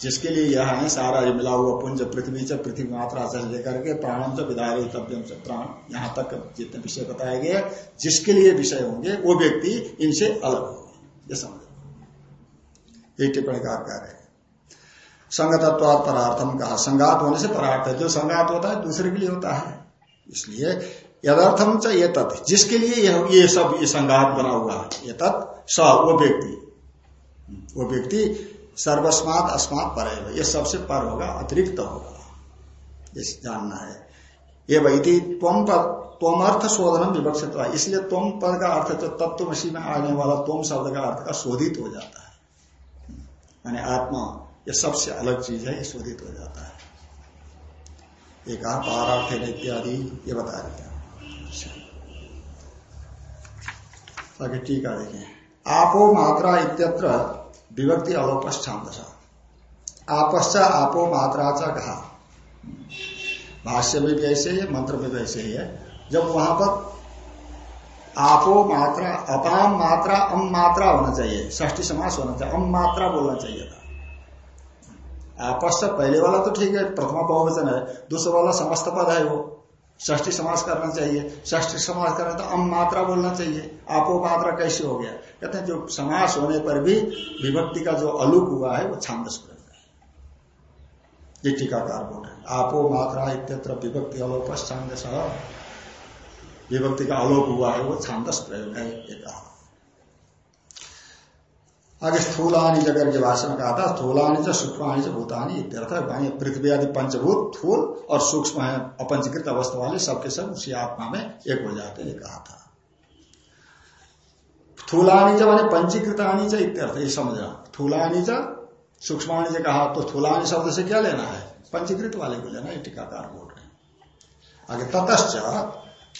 जिसके लिए यह है, सारा ये मिला हुआ पुंज, पृथ्वी से पृथ्वी मात्रा से लेकर के प्राणम से विधारे तब्यम से प्राण। यहाँ तक जितने विषय बताए गए, जिसके लिए विषय होंगे, वो व्यक्ति इनसे अलग होगा। ये समझ। एक टिप्पणीकार कह रहे हैं। संगतत्वाद परार्थम कहा संगात होने से परार्थ है। जो संगात होता है, दूसरे के लिए होता है। इसलिए यदार्थम च ये तत् जिसके लिए ये सब ये संघात बना हुआ है ये तत् स, वो व्यक्ति। वो व्यक्ति सर्वस्मात अस्मात पर है। ये सबसे पर होगा, अतिरिक्त होगा। ये जानना है। ये वही तुम पद तुम अर्थ शोधनम विवक्षित इसलिए तुम पद का अर्थ तो तत्वमसी में आने वाला तुम शब्द का अर्थ का शोधित हो जाता है। यानी आत्मा ये सबसे अलग चीज़ है शोधित हो जाता है। एक कहा पारार्थन इत्यादि, ये बता दिया। बाकी टीका देखें आपो मात्रा इत्यत्र विभक्ति अलोपस्थान आपश्च आपो मात्रा च कहा। भाष्य में भी ऐसे ही है, मंत्र में भी ऐसे ही है। जब वहाँ पर आपो मात्रा अपाम मात्रा अम मात्रा होना चाहिए ष्ठी समास होना चाहिए अम मात्रा बोलना चाहिए था। आपस पहले वाला तो ठीक है, प्रथमा बहुवचन है, दूसरा वाला समस्त पद है वो। ष्ठी समास करना चाहिए। ष्ठी समास करना तो अम मात्रा बोलना चाहिए। आपो मात्रा कैसे हो गया? कहते हैं जो समास होने पर भी विभक्ति का जो अलुक हुआ है, वो छांदस प्रयोग है ये टीकाकार बोल रहे आपो मात्रा इत्यत्र विभक्ति अलोप छांदस विभक्ति का आलोक हुआ है, वो छांदस प्रयोग है ये कहा। आगे स्थूलानी जगह के भाषण में कहा था, स्थूलानी च सूक्ष्मानी च, भूतानी इत्यर्थ पृथ्वी आदि पंचभूत थूल और सूक्ष्म है, अपंचीकृत अवस्था वाले सबके सब उसी आत्मा में एक हो जाते हैं कहा था। थूलानी च माने पंचीकृतानी च इत्यर्थ ये समझना थूलानी च सूक्ष्मानी से कहा तो थूलानी शब्द से क्या लेना है? पंचीकृत वाले को लेना है टीकाकार बोल रहे हैं। आगे ततश्च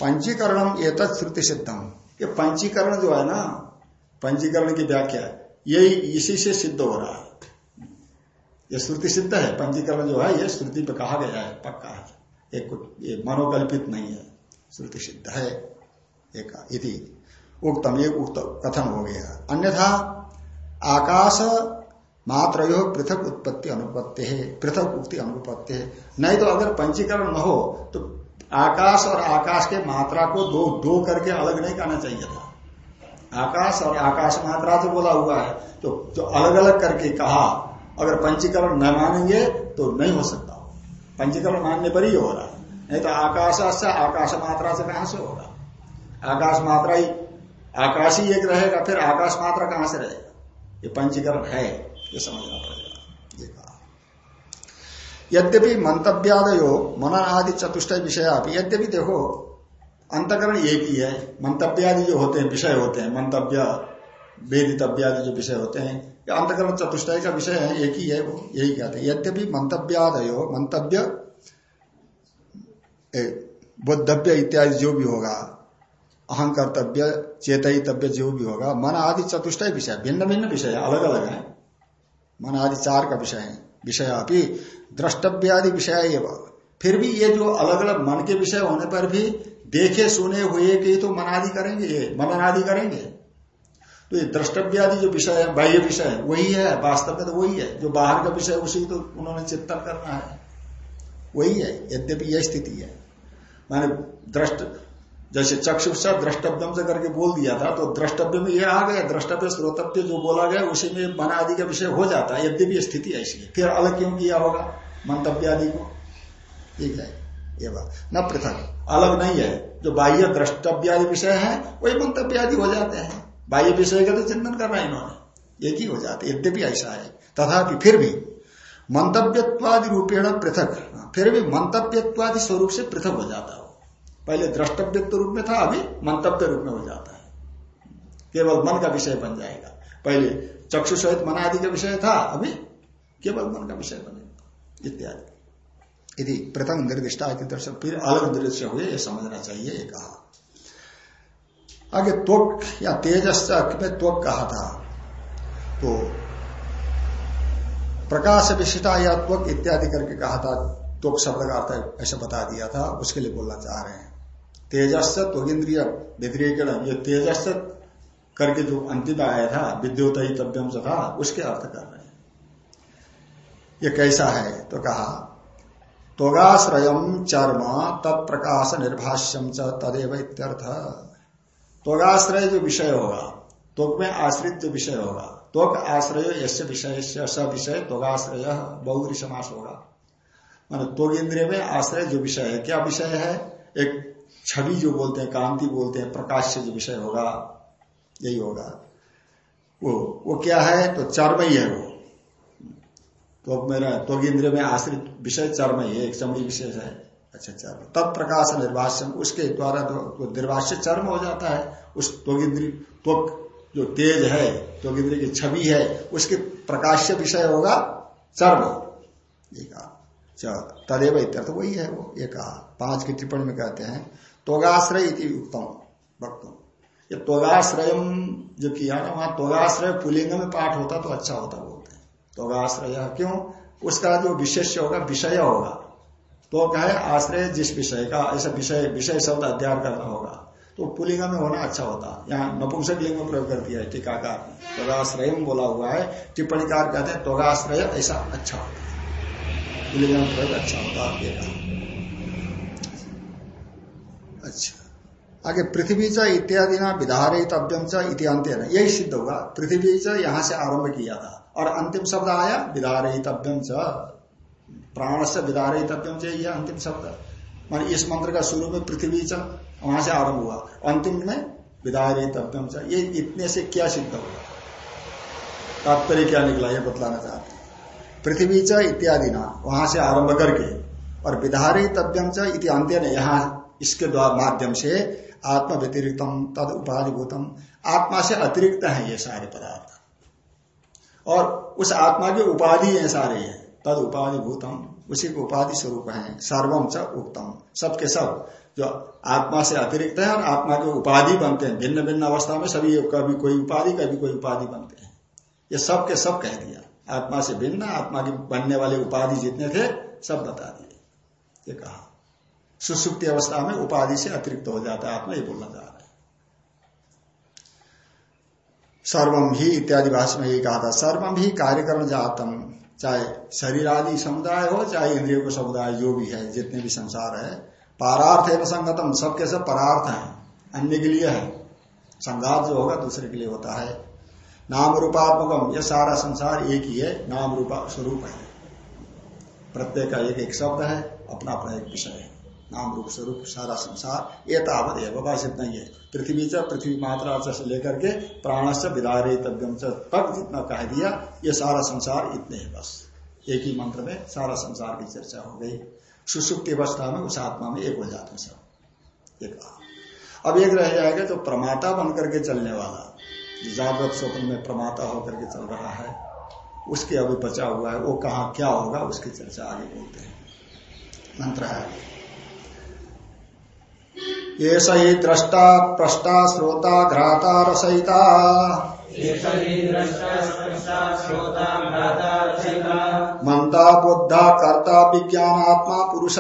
पंचीकरण ये श्रुति सिद्धम ये पंचीकरण जो है ना, पंचीकरण की व्याख्या यही, इसी से सिद्ध हो रहा है। ये श्रुति सिद्ध है पंचीकरण जो है, ये श्रुति पे कहा गया है, पक्का है। एक ये मनोकल्पित नहीं है। श्रुति सिद्ध है, एक इति। उक्तम एक उक्त कथन हो गया। अन्यथा, आकाश मात्र यो पृथक उत्पत्ति अनुपत्ति है पृथक उक्ति अनुपत्ति। है नहीं तो अगर पंचीकरण न हो तो आकाश और आकाश के मात्रा को दो दो करके अलग नहीं करना चाहिए था। आकाश और आकाश मात्रा तो बोला हुआ है। तो जो अलग अलग करके कहा, अगर पंचीकरण न मानेंगे तो नहीं हो सकता। पंचीकरण मानने पर ही हो रहा नहीं तो आकाश से आकाश मात्रा से कहाँ से होगा? आकाश मात्रा ही, आकाश ही एक रहेगा, फिर आकाश मात्रा कहाँ से रहेगा? ये पंचीकरण है, ये समझना पड़ेगा। ये कहा। यद्यपि मंतव्यादयो मनन आदि चतुष्ट विषय आप यद्यपि देखो अंतकरण एक ही है। मंतव्यादि जो होते हैं, विषय होते हैं। मंतव्य, वेदितव्यादि जो विषय होते हैं अंतकरण चतुष्टय का विषय है, एक ही है वो, यही कहते हैं। यद्यपि मंतव्यादयो, मंतव्य बोधव्य इत्यादि जो भी होगा, अहंकर्तव्य चेतव्य जो भी होगा, मन आदि चतुष्टय विषय भिन्न भिन्न विषय अलग अलग है। मन आदि चार का विषय है। विषय अभी द्रष्टव्यादि विषय फिर भी ये जो अलग अलग मन के विषय होने पर भी देखे, सुने, हुए के तो मनादि करेंगे, ये मननादि करेंगे। तो ये द्रष्टव्यादि जो विषय है, बाह्य विषय है वही है, वास्तव में तो वही है। जो बाहर का विषय उसी तो उन्होंने चिंतन करना है। वही है, यद्यपि यह स्थिति है। माने दृष्ट जैसे चक्षुष द्रष्टव्यम से करके बोल दिया था तो द्रष्टव्य में यह आ गया, द्रष्टव्य, श्रोतव्य जो बोला गया, उसी में मन आदि का विषय हो जाता है। यद्यपि स्थिति ऐसी है फिर अलग क्यों किया होगा? मंतव्य आदि को। ठीक है, ये बात। न पृथक। अलग नहीं है। जो बाह्य द्रष्टव्यादि विषय है, वही मंतव्य आदि हो जाते हैं। बाह्य विषय का तो चिंतन करना इन्होंने। एक ही हो जाते यद्यपि ऐसा है। तथापि फिर भी मंतव्यत्वादि रूपेण पृथक। फिर भी मंतव्यत्वादि स्वरूप से पृथक हो जाता है। पहले द्रष्टव्य रूप में था, अभी मंतव्य रूप में हो जाता है। केवल मन का विषय बन जाएगा। पहले चक्षु सहित मन आदि का विषय था, अभी केवल मन का विषय बनेगा। इत्यादि। यदि प्रथम निर्दिष्टा की दर्शन, फिर अलग दृश्य हुए ये समझना चाहिए, ये कहा। आगे त्वक, या तेजस में त्वक कहा था? तो प्रकाश विशिष्टा या त्वक इत्यादि करके कहा था, त्वक शब्द का अर्थ ऐसा बता दिया था, उसके लिए बोलना चाह रहे हैं। तेजस त्वगिंद्रिय व्यतिरेकण ये तेजस करके जो अंतिम आया था विद्युत ही तव्यम था उसके अर्थ कर रहे हैं। ये कैसा है? तो कहा त्वगाश्रयम चर्म तत्प्रकाश निर्भाष्यम च तदेव इत्यर्थ। त्वगाश्रय जो विषय होगा, त्वक में आश्रित जो विषय होगा, त्वक आश्रय यश विषय स विषय त्वगाश्रय बहुरी समास होगा। मान त्वग इंद्रिय में आश्रय जो विषय है, क्या विषय है? एक छवि जो बोलते हैं, कांति बोलते हैं प्रकाश से जो विषय होगा, यही होगा। वो वो क्या है? तो चर्म ही है वो। तो मेरा तो इंद्र में आश्रित विषय चर्म ही एक चमड़ी विशेष है। अच्छा चर्म तत्प्रकाश निर्वासन, उसके द्वारा तो निर्वास्य चर्म हो जाता है। उस त्वगिंद्री त्वक जो तेज है त्वगिंद्री की छवि है, उसके प्रकाश्य विषय होगा चर्म ये कहा। तदेव इत्यर्थ वही है वो, ये कहा। पाँच की टिप्पणी में कहते हैं तोगाश्रय उत्तम वक्तुम। ये तोगाश्रय जो किया ना, वहाँ तोगाश्रय पुलिंग में पाठ होता तो अच्छा होता हैं तोगाश्रय क्यों? उसका जो विशेष होगा, विषय होगा। तो कहे, आश्रय जिस विषय का, ऐसा विषय विषय शब्द अध्ययन करना होगा। तो पुलिंग में होना अच्छा होता। यहाँ नपुंसक लिंग में प्रयोग कर दिया है टीकाकार ने। तोगाश्रय बोला हुआ है, टिप्पणीकार कहते हैं तोगाश्रय ऐसा अच्छा होता। पुलिंग में प्रयोग अच्छा होता है अच्छा। आगे, पृथ्वी च इत्यादि ना विधारितव्यम च इतिहांत यही सिद्ध होगा। पृथ्वी च यहाँ से आरंभ किया था। और अंतिम शब्द आया विधारितव्यम च। प्राण से विधारितव्यम च यह अंतिम शब्द। मान इस मंत्र का शुरू में पृथ्वी च, वहाँ से आरंभ हुआ। अंतिम में विधारितव्यम च। ये इतने से क्या सिद्ध हुआ? तात्पर्य क्या निकला ये बतलाना चाहते पृथ्वी च इत्यादि ना वहाँ से आरंभ करके। और विधारितव्यम च इति अंत्य ने यहाँ इसके माध्यम से आत्मा व्यतिरिक्तम तद उपाधिभूतम आत्मा से अतिरिक्त है ये सारे पदार्थ। और उस आत्मा की उपाधि है सारे है तद उपाधि भूतम। उसी के उपाधि स्वरूप है। सर्वम च उत्तम सबके सब जो आत्मा से अतिरिक्त है और आत्मा के उपाधि बनते हैं। भिन्न भिन्न अवस्था में सभी कभी कोई उपाधि, कभी कोई उपाधि बनते हैं। ये सब के सब कह दिया। आत्मा से भिन्न, आत्मा की बनने वाले उपाधि जितने थे, सब बता दिए। ये कहा। सुसुप्ति अवस्था में उपाधि से अतिरिक्त हो जाता है। आत्मा ये बोलना चाह है सर्वम ही इत्यादि भाषा में यही कहा था सर्वम ही कार्यक्रम जातम, चाहे शरीर आदि समुदाय हो, चाहे इंद्रियों को समुदाय, जो भी है, जितने भी संसार है, पारार्थ है संगतम, सबके सब परार्थ है, अन्य के लिए है। संघात जो होगा, दूसरे के लिए होता है। नाम रूपात्मकम, यह सारा संसार एक ही है, नाम रूपा स्वरूप है। प्रत्येक का एक एक शब्द है अपना अपना एक विषय है। नाम रूप स्वरूप सारा संसार ये तावत है। बस इतना ही है पृथ्वी च, पृथ्वी मात्रा से लेकर के प्राण से विदारे तब्यम तक जितना कह दिया, ये सारा संसार इतने है बस। एक ही मंत्र में सारा संसार की चर्चा हो गई। सुसुप्ति अवस्था में उस आत्मा में एक हो जाते हैं सब। एक अब एक रह जाएगा जो प्रमाता बन करके चलने वाला। जागृत स्वप्न में प्रमाता होकर के चल रहा है। उसके अभी बचा हुआ है। वो कहा, क्या होगा, उसकी चर्चा आगे बोलते हैं। मंत्र है। ये सही दृष्टा प्रष्टा श्रोता घ्राता रसयिता। मंदा बुद्धा कर्ता विज्ञानात्मा पुरुष।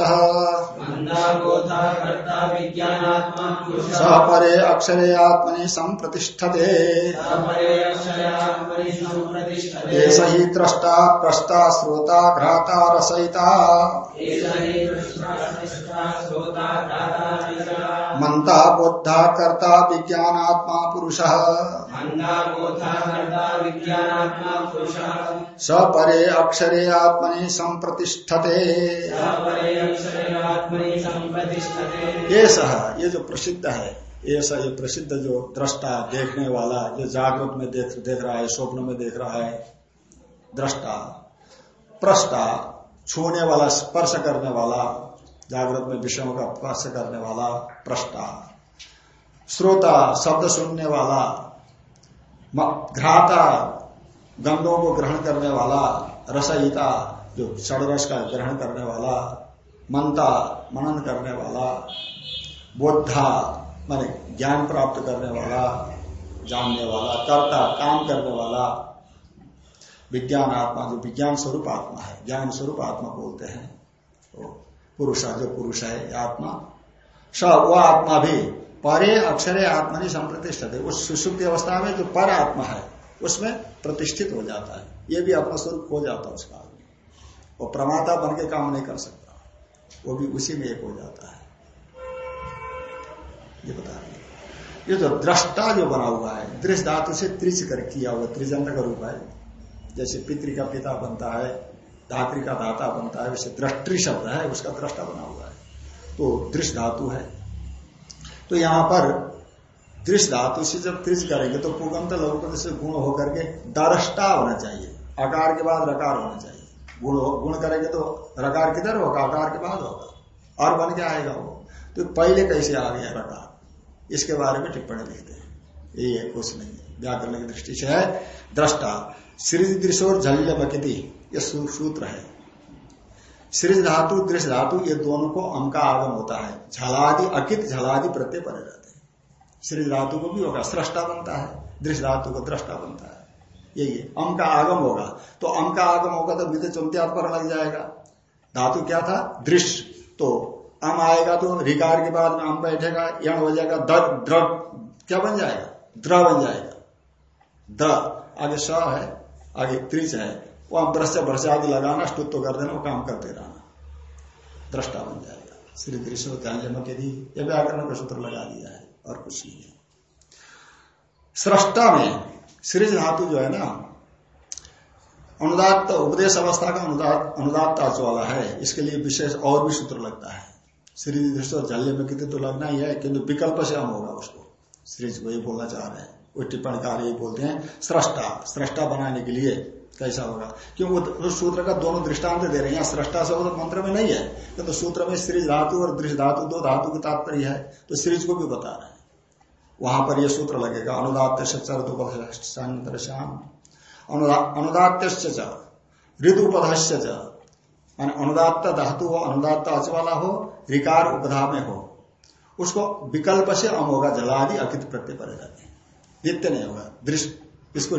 स परे अक्षरे आत्मनि संप्रतिष्ठते एष ही दृष्टा प्रष्टा श्रोता घ्राता रसयिता। मंता बुद्धा कर्ता विज्ञानात्मा पुरुष। स परे अक्षरे आत्मनि संप्रतिष्ठते। ये सह ये जो प्रसिद्ध है ये सह ये प्रसिद्ध जो दृष्टा देखने वाला जो जागृत में देख देख रहा है स्वप्न में देख रहा है दृष्टा प्रष्टा छूने वाला स्पर्श करने वाला जागृत में विषयों का स्पर्श करने वाला प्रष्टा श्रोता, शब्द सुनने वाला घ्राता, गंधों को ग्रहण करने वाला रसयिता जो षडरस का ग्रहण करने वाला मनता मनन करने वाला बोधा माने ज्ञान प्राप्त करने वाला, जानने वाला, कर्ता, काम करने वाला, विज्ञान आत्मा, जो विज्ञान स्वरूप आत्मा है, ज्ञान स्वरूप आत्मा बोलते हैं तो पुरुष जो पुरुष है आत्मा। स वह आत्मा भी, परे अक्षरे आत्मा नहीं संप्रतिष्ठित। है उस सुसुप्त अवस्था में जो पर आत्मा है, उसमें प्रतिष्ठित हो जाता है। ये भी अपना स्वरूप हो जाता है उसका आदमी वो प्रमाता बन के काम नहीं कर सकता। वो भी उसी में एक हो जाता है। ये बता रहे ये जो दृष्टा जो बना हुआ है दृश्य धातु से त्रिच कर किया हुआ त्रिजंत का रूप है। जैसे पितृ का पिता बनता है धात्री का दाता बनता है, वैसे दृष्टि शब्द है, उसका दृष्टा बना हुआ है। तो दृश्य धातु है। तो यहाँ पर दृश्य धातु से जब त्रिज करेंगे तो पुगंत लघुपत से गुण होकर के दरष्टा होना चाहिए। आकार के बाद रकार होना चाहिए। गुण गुण करेंगे तो रकार किधर होगा? आकार के बाद होगा। और बन के आएगा वो? तो पहले कैसे आ गया रकार? इसके बारे में टिप्पणी लिखते हैं। ये कुछ नहीं। है व्याकरण की दृष्टि से है, दृष्टा। सृज दृश्य झल्य मकिति ये सूत्र है। सृज धातु दृश्य धातु ये दोनों को अम का आगम होता है। झलादि, अकित झलादि प्रत्यय पड़े रहते हैं। सृज धातु को भी होगा, सृष्टा बनता है। दृश्य धातु को दृष्टा बनता है। यही अम का आगम होगा। तो अम का आगम होगा तो विद्य चुमत्यात पर लग जाएगा। धातु क्या था? दृश्य। तो अम आएगा तो रिकार के बाद में अम बैठेगा, यण हो जाएगा द्र क्या बन जाएगा? द्र बन जाएगा। द, आगे स है, आगे त्रिच है, वो हम दृश्य भ्रश आदि लगाना स्तुत्व कर देना, वो काम करते रहना दृष्टा बन जाएगा। श्री दृश्य जन्म यदि ये व्याकरण का सूत्र लगा दिया है, और कुछ नहीं है। सृष्टा में सृज धातु जो है ना अनुदात उपदेश अवस्था का अनुदात अनुदात वाला है। इसके लिए विशेष और भी सूत्र लगता है। श्री दृष्टि जल्य में कितने तो लगना ही है, किंतु विकल्प से हम होगा उसको। श्रीज को ये बोलना चाह रहे हैं। वो टिप्पणकार ये बोलते हैं सृष्टा सृष्टा बनाने के लिए कैसा होगा? क्योंकि वो सूत्र का दोनों दृष्टांत दे रहे हैं सृष्टा शब्द मंत्र में नहीं है किंतु सूत्र में श्रीज धातु और दृश्य धातु, दो धातु की तात्पर्य है तो श्रीज को भी बता रहे हैं? वहाँ पर यह सूत्र लगेगा अनुदात अनुदात ऋदुपधस्य अनुदात धातु हो अनुदात अच वाला हो रिकार उपधा में हो, उसको विकल्प से अम होगा जलादि अकित प्रत्यय पड़े जाते हैं। नित्य नहीं होगा। दृष्ट, इसको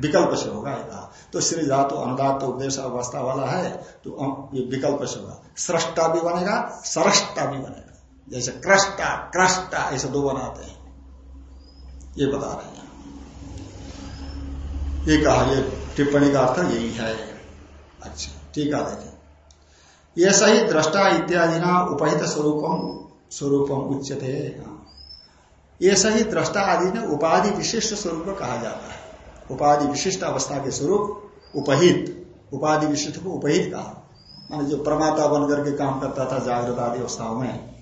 विकल्प से होगा कहा तो श्री धातु अनुदात उपदेश अवस्था वाला है तो ये विकल्प से होगा। सृष्टा भी बनेगा सरष्टा भी बनेगा। जैसे क्रष्टा क्रष्टा, ऐसे दो बनाते हैं। ये बता रहे हैं। ये कहा, ये टिप्पणी का अर्थ यही है। अच्छा ठीक है, देखें। ये सही दृष्टा इत्यादि ना उपहित स्वरूपम स्वरूपम उच्चते ये सही दृष्टा आदि ने उपाधि विशिष्ट स्वरूप कहा जाता है। उपाधि विशिष्ट अवस्था के स्वरूप, उपहित, उपाधि विशिष्ट को उपहित कहा। मान जो प्रमाता बन करके काम करता था जागृत आदि अवस्थाओं में,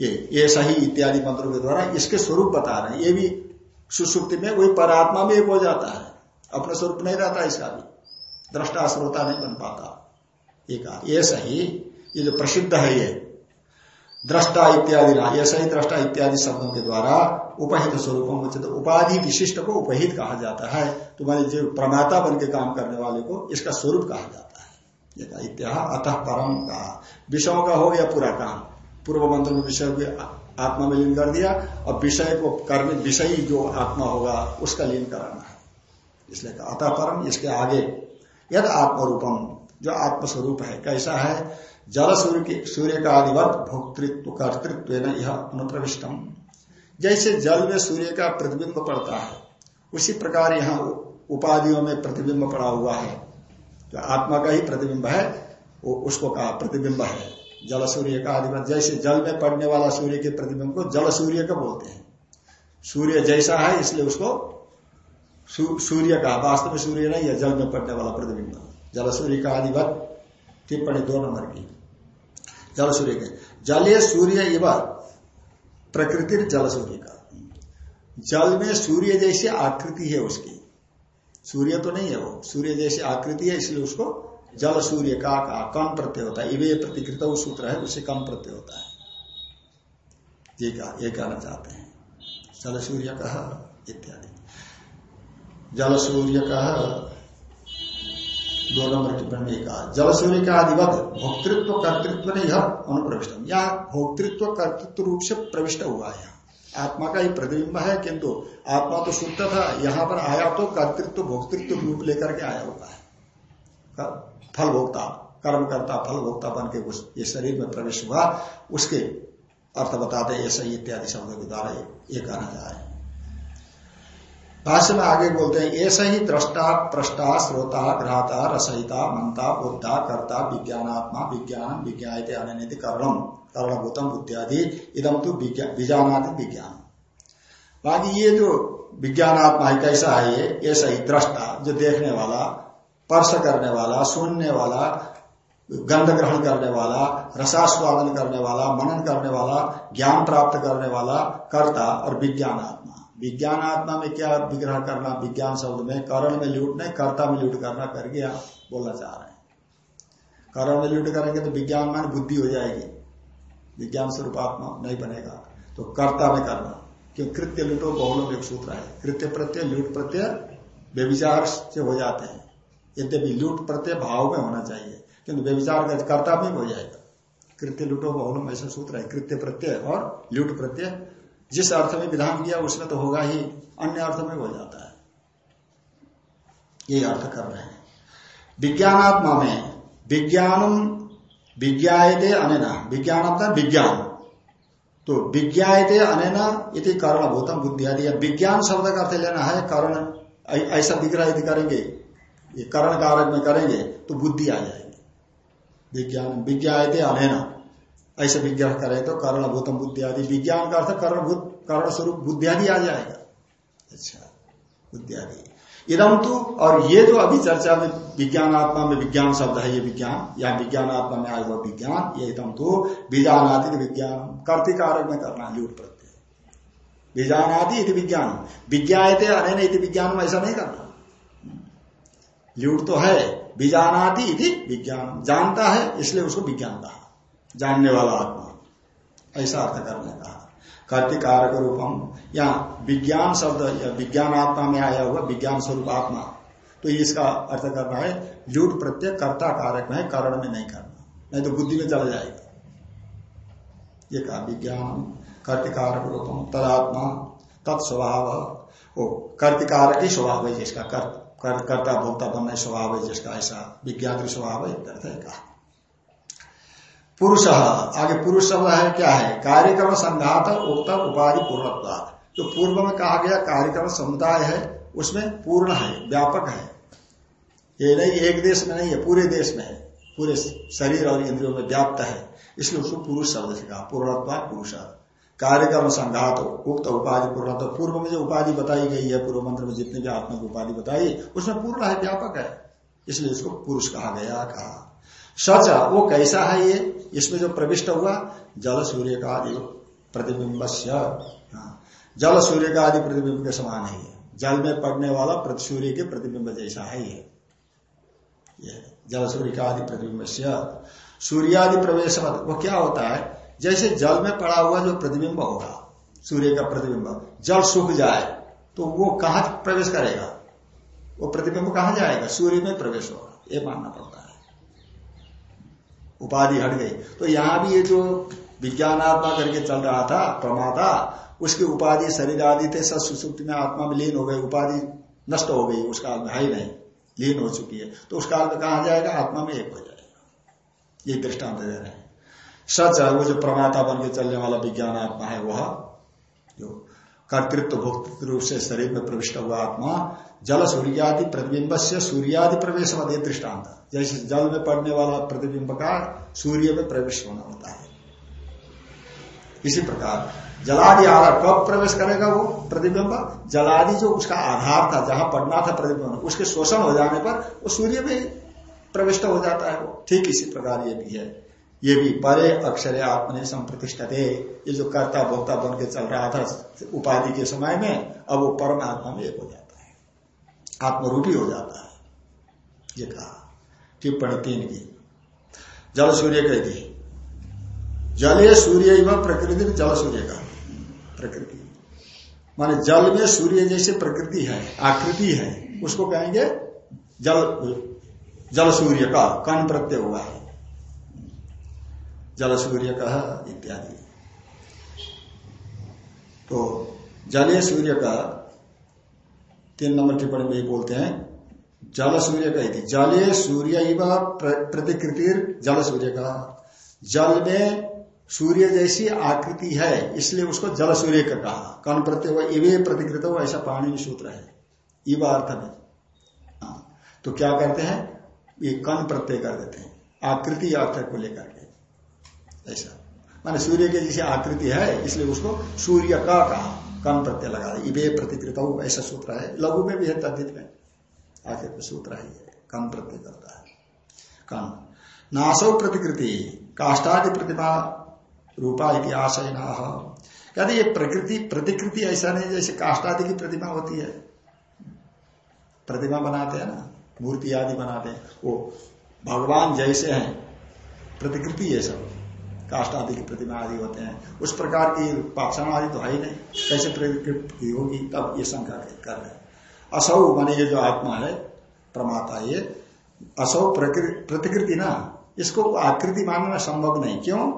ये ये सही इत्यादि मंत्रों के द्वारा इसके स्वरूप बता रहे हैं। ये भी सुसुप्ति में वही परात्मा में एक हो जाता है। अपना स्वरूप नहीं रहता इसका भी। दृष्टा श्रोता नहीं बन पाता। एक ये सही, ये जो प्रसिद्ध है ये। दृष्टा इत्यादि ना ये सही दृष्टा इत्यादि शब्दों के द्वारा उपहित स्वरूप तो उपाधि विशिष्ट को उपहित कहा जाता है। तो मान जो प्रमाता बन के काम करने वाले को इसका स्वरूप कहा जाता है। इत्या अतः परम कहा विषयों का हो गया पूरा काम। पूर्व मंत्र में विषय को आत्मा में लीन कर दिया और विषय को कर्म, विषयी जो आत्मा होगा उसका लीन कराना है। इसलिए अतः परम, इसके आगे यद आत्मरूपम, जो आत्मस्वरूप है, कैसा है? जल सूर्य के सूर्य का आदिवत भोक्तृत्व, कर्तृत्व यह अनुप्रविष्टम। जैसे जल में सूर्य का प्रतिबिंब पड़ता है, उसी प्रकार यहाँ उपाधियों में प्रतिबिंब पड़ा हुआ है। जो आत्मा का ही प्रतिबिंब है वो उसको कहा प्रतिबिंब है। जल सूर्य का अधिपत जैसे जल में पड़ने वाला सूर्य के प्रतिबिंब को जल सूर्य का बोलते हैं। सूर्य जैसा है, इसलिए उसको सूर्य का वास्तव में सूर्य नहीं है, जल में पड़ने वाला प्रतिबिंब। जल सूर्य का अधिपत टिप्पणी दो नंबर की। जल सूर्य के। जले सूर्य इव प्रकृति जल सूर्य का। जल में सूर्य जैसी आकृति है उसकी। सूर्य तो नहीं है वो। सूर्य जैसी आकृति है, इसलिए उसको जल सूर्य का कम प्रत्यय होता है। इवे प्रतिकृत सूत्र है उससे कम प्रत्यय होता है। ये का ये कहना चाहते हैं। जल सूर्य कह, इत्यादि। जल सूर्य कह दो नंबर टिप्पणी में कहा जल सूर्य का अधिवत भोक्तृत्व कर्तृत्व ने यह अनुप्रविष्ट यह भोक्तृत्व कर्तृत्व रूप से प्रविष्ट हुआ है आत्मा का ही प्रतिबिंब है, किंतु आत्मा तो शुद्ध था, यहाँ पर आया तो कर्तृत्व, भोक्तृत्व रूप लेकर के आया हुआ है। फल भोक्ता कर्म करता फल भोक्ता बन के उस ये शरीर में प्रवेश हुआ, उसके अर्थ बताते ऐसा इत्यादि शब्दों के द्वारा ये कहना जा रहे भाष्य में आगे बोलते हैं, ऐसा ही दृष्टा प्रष्टा श्रोता घ्राता रसहिता मंता, बुद्धा, कर्ता, विज्ञानात्मा, विज्ञान विज्ञाते अनिति कर्णम, कर्णभूतम इत्यादि इदम तो बीजानादि विज्ञान बाकी ये जो विज्ञानात्मा है, कैसा है ये? ऐसा ही दृष्टा, जो देखने वाला, स्पर्श करने वाला, सुनने वाला, गंध ग्रहण करने वाला, रसास्वादन करने वाला, मनन करने वाला, ज्ञान प्राप्त करने वाला, कर्ता और विज्ञान आत्मा विज्ञान आत्मा में क्या विग्रह करना, विज्ञान शब्द में? करण में लूट नहीं, कर्ता में लूट करना करके आप बोलना चाह रहे हैं। करण में लूट करेंगे तो विज्ञान मान बुद्धि हो जाएगी। विज्ञान स्वरूप आत्मा नहीं बनेगा। तो कर्ता में करना। क्यों? कृत्य लुटो बहुलम एक सूत्र है। कृत्य प्रत्यय लूट प्रत्यय व्यविचार से हो जाते हैं। यद्यपि लूट प्रत्यय भाव में होना चाहिए, किंतु व्यविचार कर्ता भी हो जाएगा। कृत्य लुटो बहुलम ऐसा सूत्र है। कृत्य प्रत्यय और लूट प्रत्यय जिस अर्थ में विधान किया उसमें तो होगा ही, अन्य अर्थ में हो जाता है। ये अर्थ कर रहे हैं। विज्ञानात्मा में विज्ञानम विज्ञाते अनेना। विज्ञान विज्ञान। तो विज्ञाते अनेना इति कारणभूतम बुद्धि आदि। विज्ञान शब्द का अर्थ लेना है, कारण। ऐसा विग्रह यदि करेंगे, ये करण कारक में करेंगे तो बुद्धि आ जाएगी। विज्ञान विज्ञाते अनेना। ऐसे विग्रह करें तो कारणभूतम बुद्धि आदि। विज्ञान का अर्थ करणभूत करण स्वरूप बुद्धि आदि आ जाएगा। अच्छा बुद्धि आदि। इदम तो और ये जो अभी चर्चा में विज्ञान आत्मा में विज्ञान शब्द है, ये विज्ञान, या विज्ञान आत्मा में आया हुआ विज्ञान, ये इदम तो बीजानादि विज्ञान कर्तिकारक में करना लूट प्रत्यय। इति विज्ञान। विज्ञाते इति विज्ञान में ऐसा नहीं करना। लूट तो है। बीजानादि इति विज्ञान। जानता है, इसलिए उसको विज्ञान कहा। जानने वाला आत्मा। ऐसा अर्थ करने कहा कर्तिकारक रूपम, या विज्ञान शब्द, या विज्ञान आत्मा में आया हुआ विज्ञान स्वरूप आत्मा। तो इसका अर्थ करना है, लूट प्रत्यय कर्ता कारक में कारण में नहीं करना। नहीं तो बुद्धि में चला जाएगा। ये कहा, विज्ञान, कर्तिकारक रूपम, तदात्मा, तत्स्वभाव। वो कर्तिकारक ही स्वभाव है जिसका, कर्ता भोक्ता बनना स्वभाव है जिसका, ऐसा विज्ञान स्वभाव है कहा। पुरुष। आगे पुरुष शब्द है, क्या है? कार्यक्रम संघात उक्त उपाधि पूर्णत्व जो पूर्व में कहा गया कार्यक्रम समुदाय है, उसमें पूर्ण है, व्यापक है। ये नहीं, एक देश में नहीं है, पूरे देश में है। पूरे शरीर और इंद्रियों में व्याप्त है। इसलिए उसको पुरुष शब्द से कहा पूर्णत्व पुरुष। कार्यक्रम संघात उक्त उपाधि पूर्णत्व पूर्व में जो उपाधि बताई गई है, पूर्व मंत्र में जितने भी आत्मा की उपाधि बताई, उसमें पूर्ण है, व्यापक है। इसलिए इसको पुरुष कहा गया, कहा। सच वो कैसा है ये? इसमें जो प्रविष्ट हुआ, जल सूर्य का आदि प्रतिबिंब हाँ। जल सूर्य का आदि प्रतिबिंब के समान ही जल में पड़ने वाला सूर्य के प्रतिबिंब जैसा है ये। ये, जल सूर्य का आदि प्रतिबिंब सूर्यादि प्रवेश वो क्या होता है? जैसे जल में पड़ा हुआ जो प्रतिबिंब होगा, सूर्य का प्रतिबिंब, जल सूख जाए तो वो कहा प्रवेश करेगा? वो प्रतिबिंब कहा जाएगा? सूर्य में प्रवेश होगा, ये मानना पड़ता है। उपाधि हट गई। तो यहाँ भी ये जो विज्ञानात्मा करके चल रहा था, प्रमाता, उसकी उपाधि शरीर आदि थे, सब सुसुप्ति में आत्मा में लीन हो गई, उपाधि नष्ट हो गई, उस काल में है ही नहीं। लीन हो चुकी है। तो उस काल में कहा जाएगा? आत्मा में एक हो जाएगा। ये दृष्टांत दे रहे हैं। सच है, वो जो प्रमाता बन के चलने वाला विज्ञान आत्मा है, वह जो कर्तृत्व भुक्त रूप से शरीर में प्रविष्ट हुआ आत्मा जल सूर्यादि प्रतिबिंब से सूर्यादि प्रवेश मध्य दृष्टांत। जैसे जल में पड़ने वाला प्रतिबिंब का सूर्य में प्रवेश होना होता है। इसी प्रकार, जलादि आधार कब प्रवेश करेगा वो प्रतिबिंब? जलादि जो उसका आधार था, जहाँ पड़ना था प्रतिबिंब, उसके शोषण हो जाने पर वो सूर्य में प्रविष्ट हो जाता है वो। ठीक इसी प्रकार ये भी है। ये भी परे अक्षर आत्मनि संप्रतिष्ठते। ये जो कर्ता भोक्ता बन के चल रहा था उपाधि के समय में, अब वो परमात्मा में एक हो जाता आत्मरूपी हो जाता है। ये कहा। टिप्पणी तीन की। जल सूर्य कह दी। जले सूर्य प्रकृति जल सूर्य का। प्रकृति। माने जल में सूर्य जैसे प्रकृति है, आकृति है, उसको कहेंगे जल जल सूर्य का, कण प्रत्यय हुआ है। जल सूर्य का इत्यादि। तो जले सूर्य का तीन नंबर टिप्पणी में ये बोलते हैं जल सूर्य का थी जले सूर्य प्रतिकृति जल सूर्य का। जल में सूर्य जैसी आकृति है इसलिए उसको जल सूर्य का कहा। कन प्रत्यय इवे प्रतिकृत हो ऐसा पाणी सूत्र है। इवा अर्थ में। हाँ, तो क्या करते हैं? ये कन प्रत्यय कर देते हैं। आकृति अर्थ को लेकर के। ऐसा। माने सूर्य के जैसी आकृति है इसलिए उसको सूर्य का कहा। कम प्रत्यय लगा इवे प्रतिकृत हो, ऐसा सूत्र है। लघु में भी है, तद्धित में। आखिर सूत्र ही है कम प्रत्यय करता है। कम। नासो प्रतिकृति। काष्टादि प्रतिमा रूपा इतिहास कहते ये प्रकृति, प्रतिकृति ऐसा नहीं जैसे काष्टादि की प्रतिमा होती है। प्रतिमा बनाते हैं ना, मूर्ति आदि बनाते हैं। वो भगवान जैसे हैं, प्रतिकृति ये सब। काष्ट आदि की प्रतिमा आदि होते हैं। उस प्रकार की पाषाण आदि तो है ही नहीं। कैसे प्रकृति होगी? तब ये शंका कर रहे असौ माने ये जो आत्मा है, प्रमाता ये, असौ प्रतिकृति ना, इसको आकृति मानना संभव नहीं। क्यों?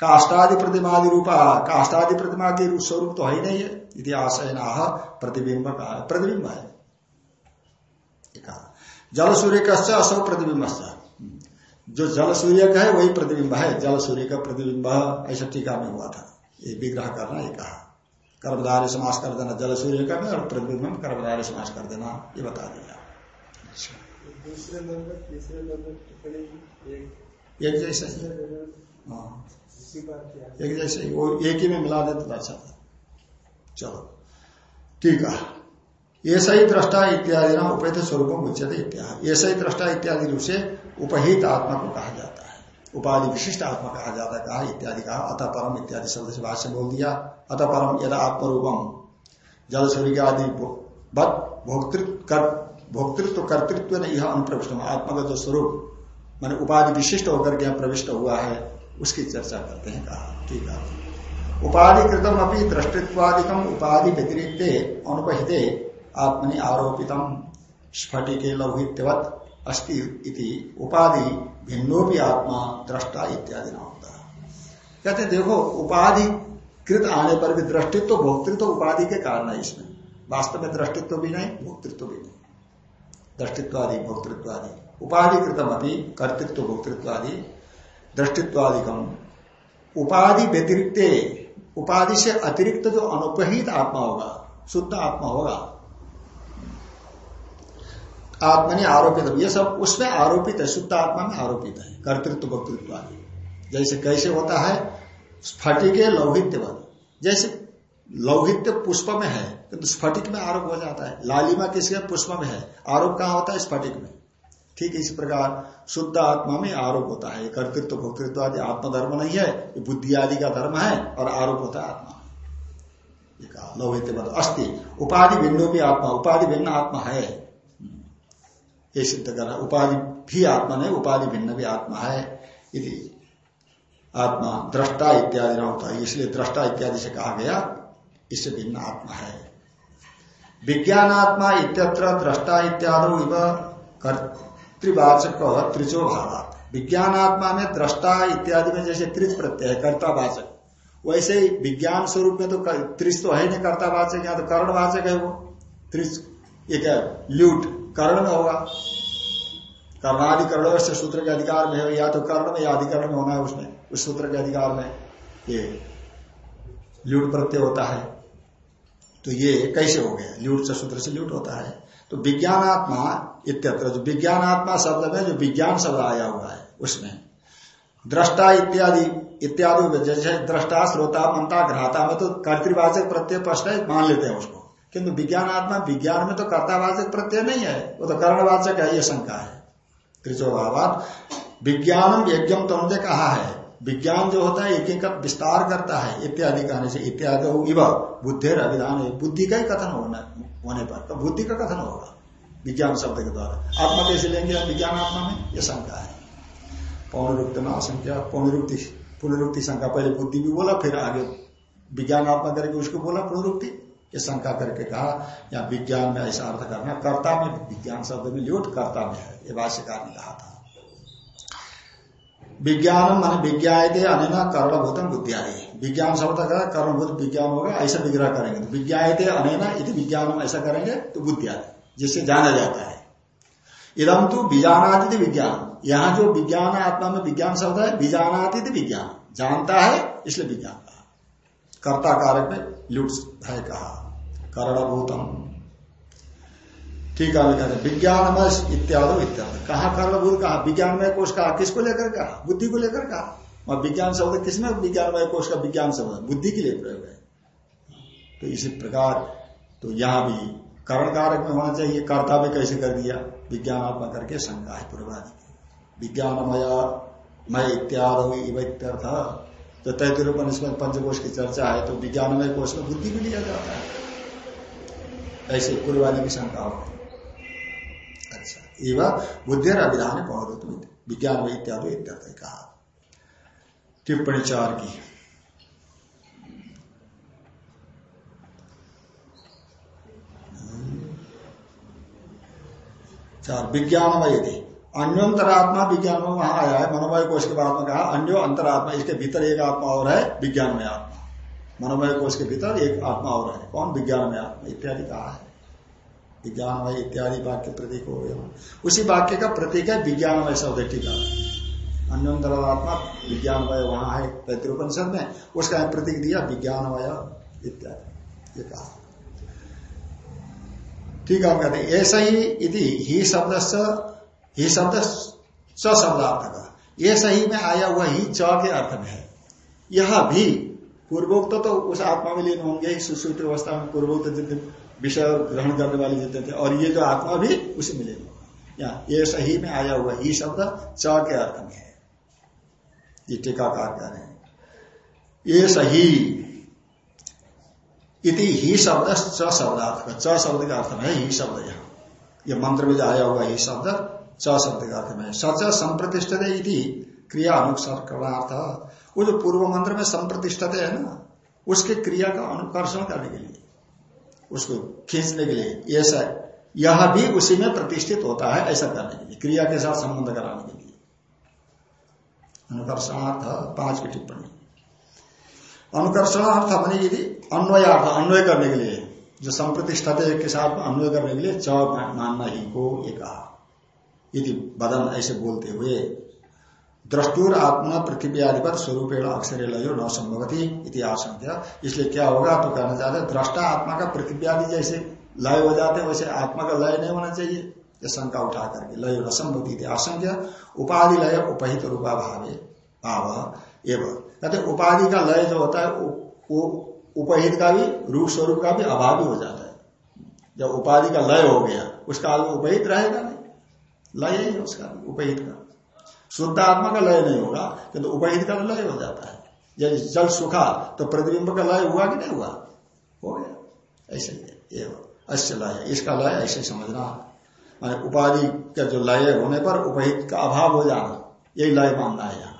काष्टादि प्रतिमा रूपा, काष्टादि प्रतिमा के स्वरूप तो है ही नहीं है। इतिहास है ना प्रतिबिंब का, प्रतिबिंब है। जल सूर्य का असौ प्रतिबिंब जो जल सूर्य का है वही प्रतिबिंब है। जल सूर्य का प्रतिबिंब ऐसा टीका में हुआ था। ये विग्रह करना ये कहा। कर्मधारी समास कर देना जल सूर्य का और प्रतिबिंब कर्मधारी समास कर देना ये बता दिया। दूसरे नंबर तीसरे नंबर एक। जैसे। हाँ। एक जैसे वो एक ही में मिला दे तो अच्छा था। चलो। ठीक है। ऐसा ही दृष्टा इत्यादि ना उपहित स्वरूप उच्चते इत्यादि ऐसा ही दृष्टा इत्यादि रूप से उपहित आत्मा को कहा जाता है। उपाधि विशिष्ट आत्मा कहा जाता है, कहा इत्यादि, कहा अतः परम इत्यादि शब्द से भाष्य बोल दिया। अतः परम यदा आत्मरूपम जल सूर्य आदि भोक्तृत्व भोक्तृत्व, कर्तृत्व ने यह अनुप्रविष्ट आत्मा का जो स्वरूप, मान उपाधि विशिष्ट होकर के प्रविष्ट हुआ है, उसकी चर्चा करते हैं, कहा, ठीक है। उपाधि कृतम अपनी दृष्टित्वादिकम उपाधि व्यतिरिक्त अनुपहित, आत्मनि आरोपितम स्फटिके लौहित्यवत अस्ति इति उपाधि भिन्नोपि आत्मा, दृष्टा इत्यादि नाम होता। कहते, देखो, उपाधि कृत आने पर भी दृष्टित्व, भोक्तृत्व उपाधि के कारण है इसमें। वास्तव में दृष्टित्व भी नहीं, भोक्तृत्व भी नहीं। दृष्टित्वादि, भोक्तृत्वादि। उपाधि कृतम अभी कर्तृत्व, भोक्तृत्वादि। दृष्टित्वादिकम। उपाधि व्यतिरिक्त, उपाधि से अतिरिक्त जो अनुपहित आत्मा होगा, शुद्ध आत्मा होगा आत्मा आरोपित ये सब उसमें आरोपित है, शुद्ध आत्मा में आरोपित है, कर्तृत्व वक्तृत्व आदि जैसे कैसे होता है? स्फटिक लौहित्य जैसे लौहित्य पुष्प में है तो स्फटिक में आरोप हो जाता है। लालिमा किसी पुष्प में है? आरोप कहाँ होता है? स्फटिक में। ठीक इस प्रकार शुद्ध आत्मा में आरोप होता है। कर्तृत्व भोक्तृत्व आदि आत्मधर्म नहीं है, ये बुद्धि आदि का धर्म है और आरोप होता है आत्मा लौहित्य अस्थि उपाधि भिन्नो भी आत्मा। उपाधि भिन्न आत्मा है। ये सिद्ध करना उपाधि भी आत्मा नहीं, उपाधि भिन्न भी आत्मा है यदि आत्मा, दृष्टा इत्यादि न होता है। इसलिए दृष्टा इत्यादि से कहा गया, इससे भिन्न आत्मा है। विज्ञानात्मा इत्यत्र दृष्टा इत्यादि कर्तवाचक त्रिचो भावात। विज्ञानात्मा में दृष्टा इत्यादि में जैसे त्रिज प्रत्यय है, कर्तावाचक। वैसे ही विज्ञान स्वरूप में तो त्रिज तो है नहीं, कर्तावाचक, या तो कर्णवाचक है वो। त्रिज एक ल्यूट। कर्ण में होगा कर्णाधिकरण से सूत्र के अधिकार में है, या तो कर्ण में या अधिकरण में होना है उसमें, उस सूत्र के अधिकार में ये ल्यूट प्रत्यय होता है। तो ये कैसे हो गया? ल्यूट से सूत्र से ल्यूट होता है। तो विज्ञानात्मा इत्यत्र, जो विज्ञानात्मा शब्द में, जो विज्ञान शब्द आया हुआ है उसमें, दृष्टा इत्यादि इत्यादि जैसे दृष्टा, श्रोता, मंता घ्राता में तो कर्तवाचक प्रत्यय प्रश्न मान लेते हैं उसको। किंतु विज्ञान आत्मा, विज्ञान में तो कर्तावाचक प्रत्यय नहीं है। वो तो कर्णवाचक है, ये शंका है। त्रिचोभावात विज्ञानम यज्ञम तो कहा है। विज्ञान जो होता है यज्ञ का विस्तार करता है। इत्यादि कहने से इत्यादि इव बुद्धि अभिधान, बुद्धि का ही कथन होना, होने पर तो बुद्धि का कथन होगा, विज्ञान शब्द के द्वारा। आत्मा कैसे लेंगे विज्ञान आत्मा में? यह शंका है। पौनरुक्ति में असंख्या, पौनरुक्ति, पुनरुक्ति शंका, पहले बुद्धि भी बोला, फिर आगे विज्ञान आत्मा करके उसको बोला पुनरुक्ति। ये शंका करके कहा या विज्ञान में ऐसा अर्थ करना, कर्ता में विज्ञान शब्द में ल्यूट कर्ता में है। ये भाष्यकार ने कहा था। विज्ञान मान विज्ञाते अनैना कर्णभूतम बुद्धियादि। विज्ञान शब्द का कर्णभूत विज्ञान होगा, ऐसा विग्रह करेंगे। तो विज्ञाते अनैना, यदि विज्ञान ऐसा करेंगे तो बुद्धियादि, जिससे जाना जाता है। इदम तो बीजानादि विज्ञान। यहाँ जो विज्ञान आत्मा में विज्ञान शब्द है बीजानादि विज्ञान। जानता है, इसलिए विज्ञान कहा। कर्ता कारक में लुट है कहा। करणभूतम। ठीक है विज्ञान इत्यादि इत्यादि। कहा कर्णभूत, कहा? विज्ञानमय कोष कहा? किसको लेकर कहा? बुद्धि को लेकर कहा? और विज्ञान शब्द, किसमें विज्ञानमय कोष का विज्ञान शब्द बुद्धि के लिए प्रयोग है। तो इसी प्रकार तो यहाँ भी करण कारक में होना चाहिए। कर्ता कैसे कर दिया? विज्ञानात्मक करके शंका है पूर्वादि विज्ञानमय, मय इत्यादि इत्यर्थ तो पंचकोश की चर्चा है तो विज्ञानमय कोष में बुद्धि भी लिया जाता है। ऐसे पूर्वादि की शंका हो। अच्छा एवं बुद्धि अभिधान पौरुत विज्ञान में इत्यादि इत्यादि कहा। टिप्पणी चार की। चार विज्ञानमय थी अन्योंतरात्मा विज्ञान में वहाँ आया है, मनोमय कोष के बाद में कहा, अन्यो अंतरात्मा, इसके भीतर एक आत्मा और है, विज्ञान में आत्मा। मनोमय कोष के भीतर एक आत्मा और है। कौन? विज्ञान में आत्मा इत्यादि कहा है। विज्ञानमय इत्यादि वाक्य प्रतीक हो गया। उसी वाक्य का प्रतीक है विज्ञानमय शब्द टीका अन्योंतरात्मा विज्ञानमय वहाँ है तैतृपनिषद में। उसका प्रतीक दिया विज्ञानमय इत्यादि। ये कहा। ठीक है कहते हैं, ऐसा ही यदि ही शब्द ही शब्द च शब्दार्थ का। ये सही में आया हुआ ही च के अर्थ में है। यह भी पूर्वोक्त तो उस आत्मा में लीन होंगे ही सुश्रुत अवस्था में पूर्वोक्त जितने विषय ग्रहण करने वाले जितने थे, और ये जो आत्मा भी उसी में या ये सही में आया हुआ ही शब्द च के अर्थ में है। ये टीकाकार कह रहे हैं। ये सही। इति ही शब्द च शब्दार्थ का। च शब्द का अर्थ में ही शब्द यहाँ। ये मंत्र में जो आया हुआ ही शब्द च शब्द का अर्थ में सच संप्रतिष्ठित इति क्रिया अनुसरणार्थ वो जो पूर्व मंत्र में संप्रतिष्ठित है ना, उसके क्रिया का अनुकर्षण करने के लिए, उसको खींचने के लिए ऐसा यह भी उसी में प्रतिष्ठित होता है ऐसा करने के लिए, क्रिया के साथ संबंध कराने के लिए। अनुकर्षणार्थ पाँच की टिप्पणी। अनुकर्षणार्थ बने यदि अन्वयार्थ, अन्वय करने के लिए, जो संप्रतिष्ठा के साथ अन्वय करने के लिए च मानना ही को ये कहा। यदि बदन ऐसे बोलते हुए द्रष्टुर आत्मा पृथ्वी आदि पर स्वरूप अक्षर लयो न संभवती इतिहास इसलिए क्या होगा? तो कहना चाहते दृष्टा आत्मा का पृथ्वी आदि जैसे लय हो जाते वैसे आत्मा का लय नहीं होना चाहिए। ये शंका उठा करके, लय न संभवती आशंक्य उपाधि लय उपहित रूपा भावे भाव एवं। कहते उपाधि का लय जो होता है वो उपहित का भी, रूप स्वरूप का भी अभाव हो जाता है। जब उपाधि का लय हो गया, उसका उपहित रहेगा नहीं। लय ही उसका, उपहित का। शुद्ध आत्मा का लय नहीं होगा, किंतु तो उपहित का लय हो जाता है। जब जल सुखा तो प्रतिबिंब का लय हुआ कि नहीं हुआ? हो गया। ऐसे ही अश्य लय इसका लय ऐसे समझना। उपाधि का जो लय होने पर उपहित का अभाव हो जाना। यही लय मानना है यहाँ।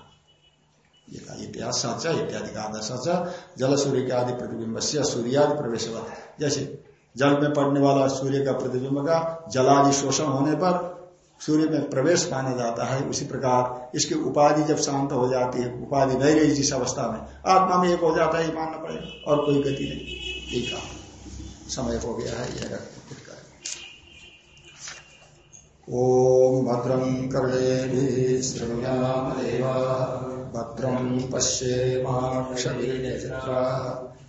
इतिहास सच, इत्यादि का आदर सच, जल सूर्य के आदि प्रतिबिंब से सूर्यादि प्रवेश जैसे जल में पड़ने वाला सूर्य का प्रतिबिंब का जलादि शोषण होने पर सूर्य में प्रवेश माना जाता है, उसी प्रकार इसकी उपाधि जब शांत हो जाती है, उपाधि नहीं रही जिस अवस्था में, आत्मा में एक हो जाता है मानना पड़ेगा, और कोई गति नहीं। एक समय हो गया है, यह ओम भद्रं कर्णे श्रृंगामदेवा भद्रं पश्येमाक्षभिर्यजत्रा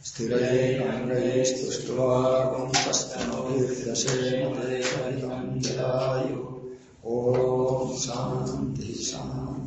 स्थिरैरङ्गैस्तुष्ट्वागुंसस्तनोर्दशेमदेशयु ॐ शान्ति शांति शान्ति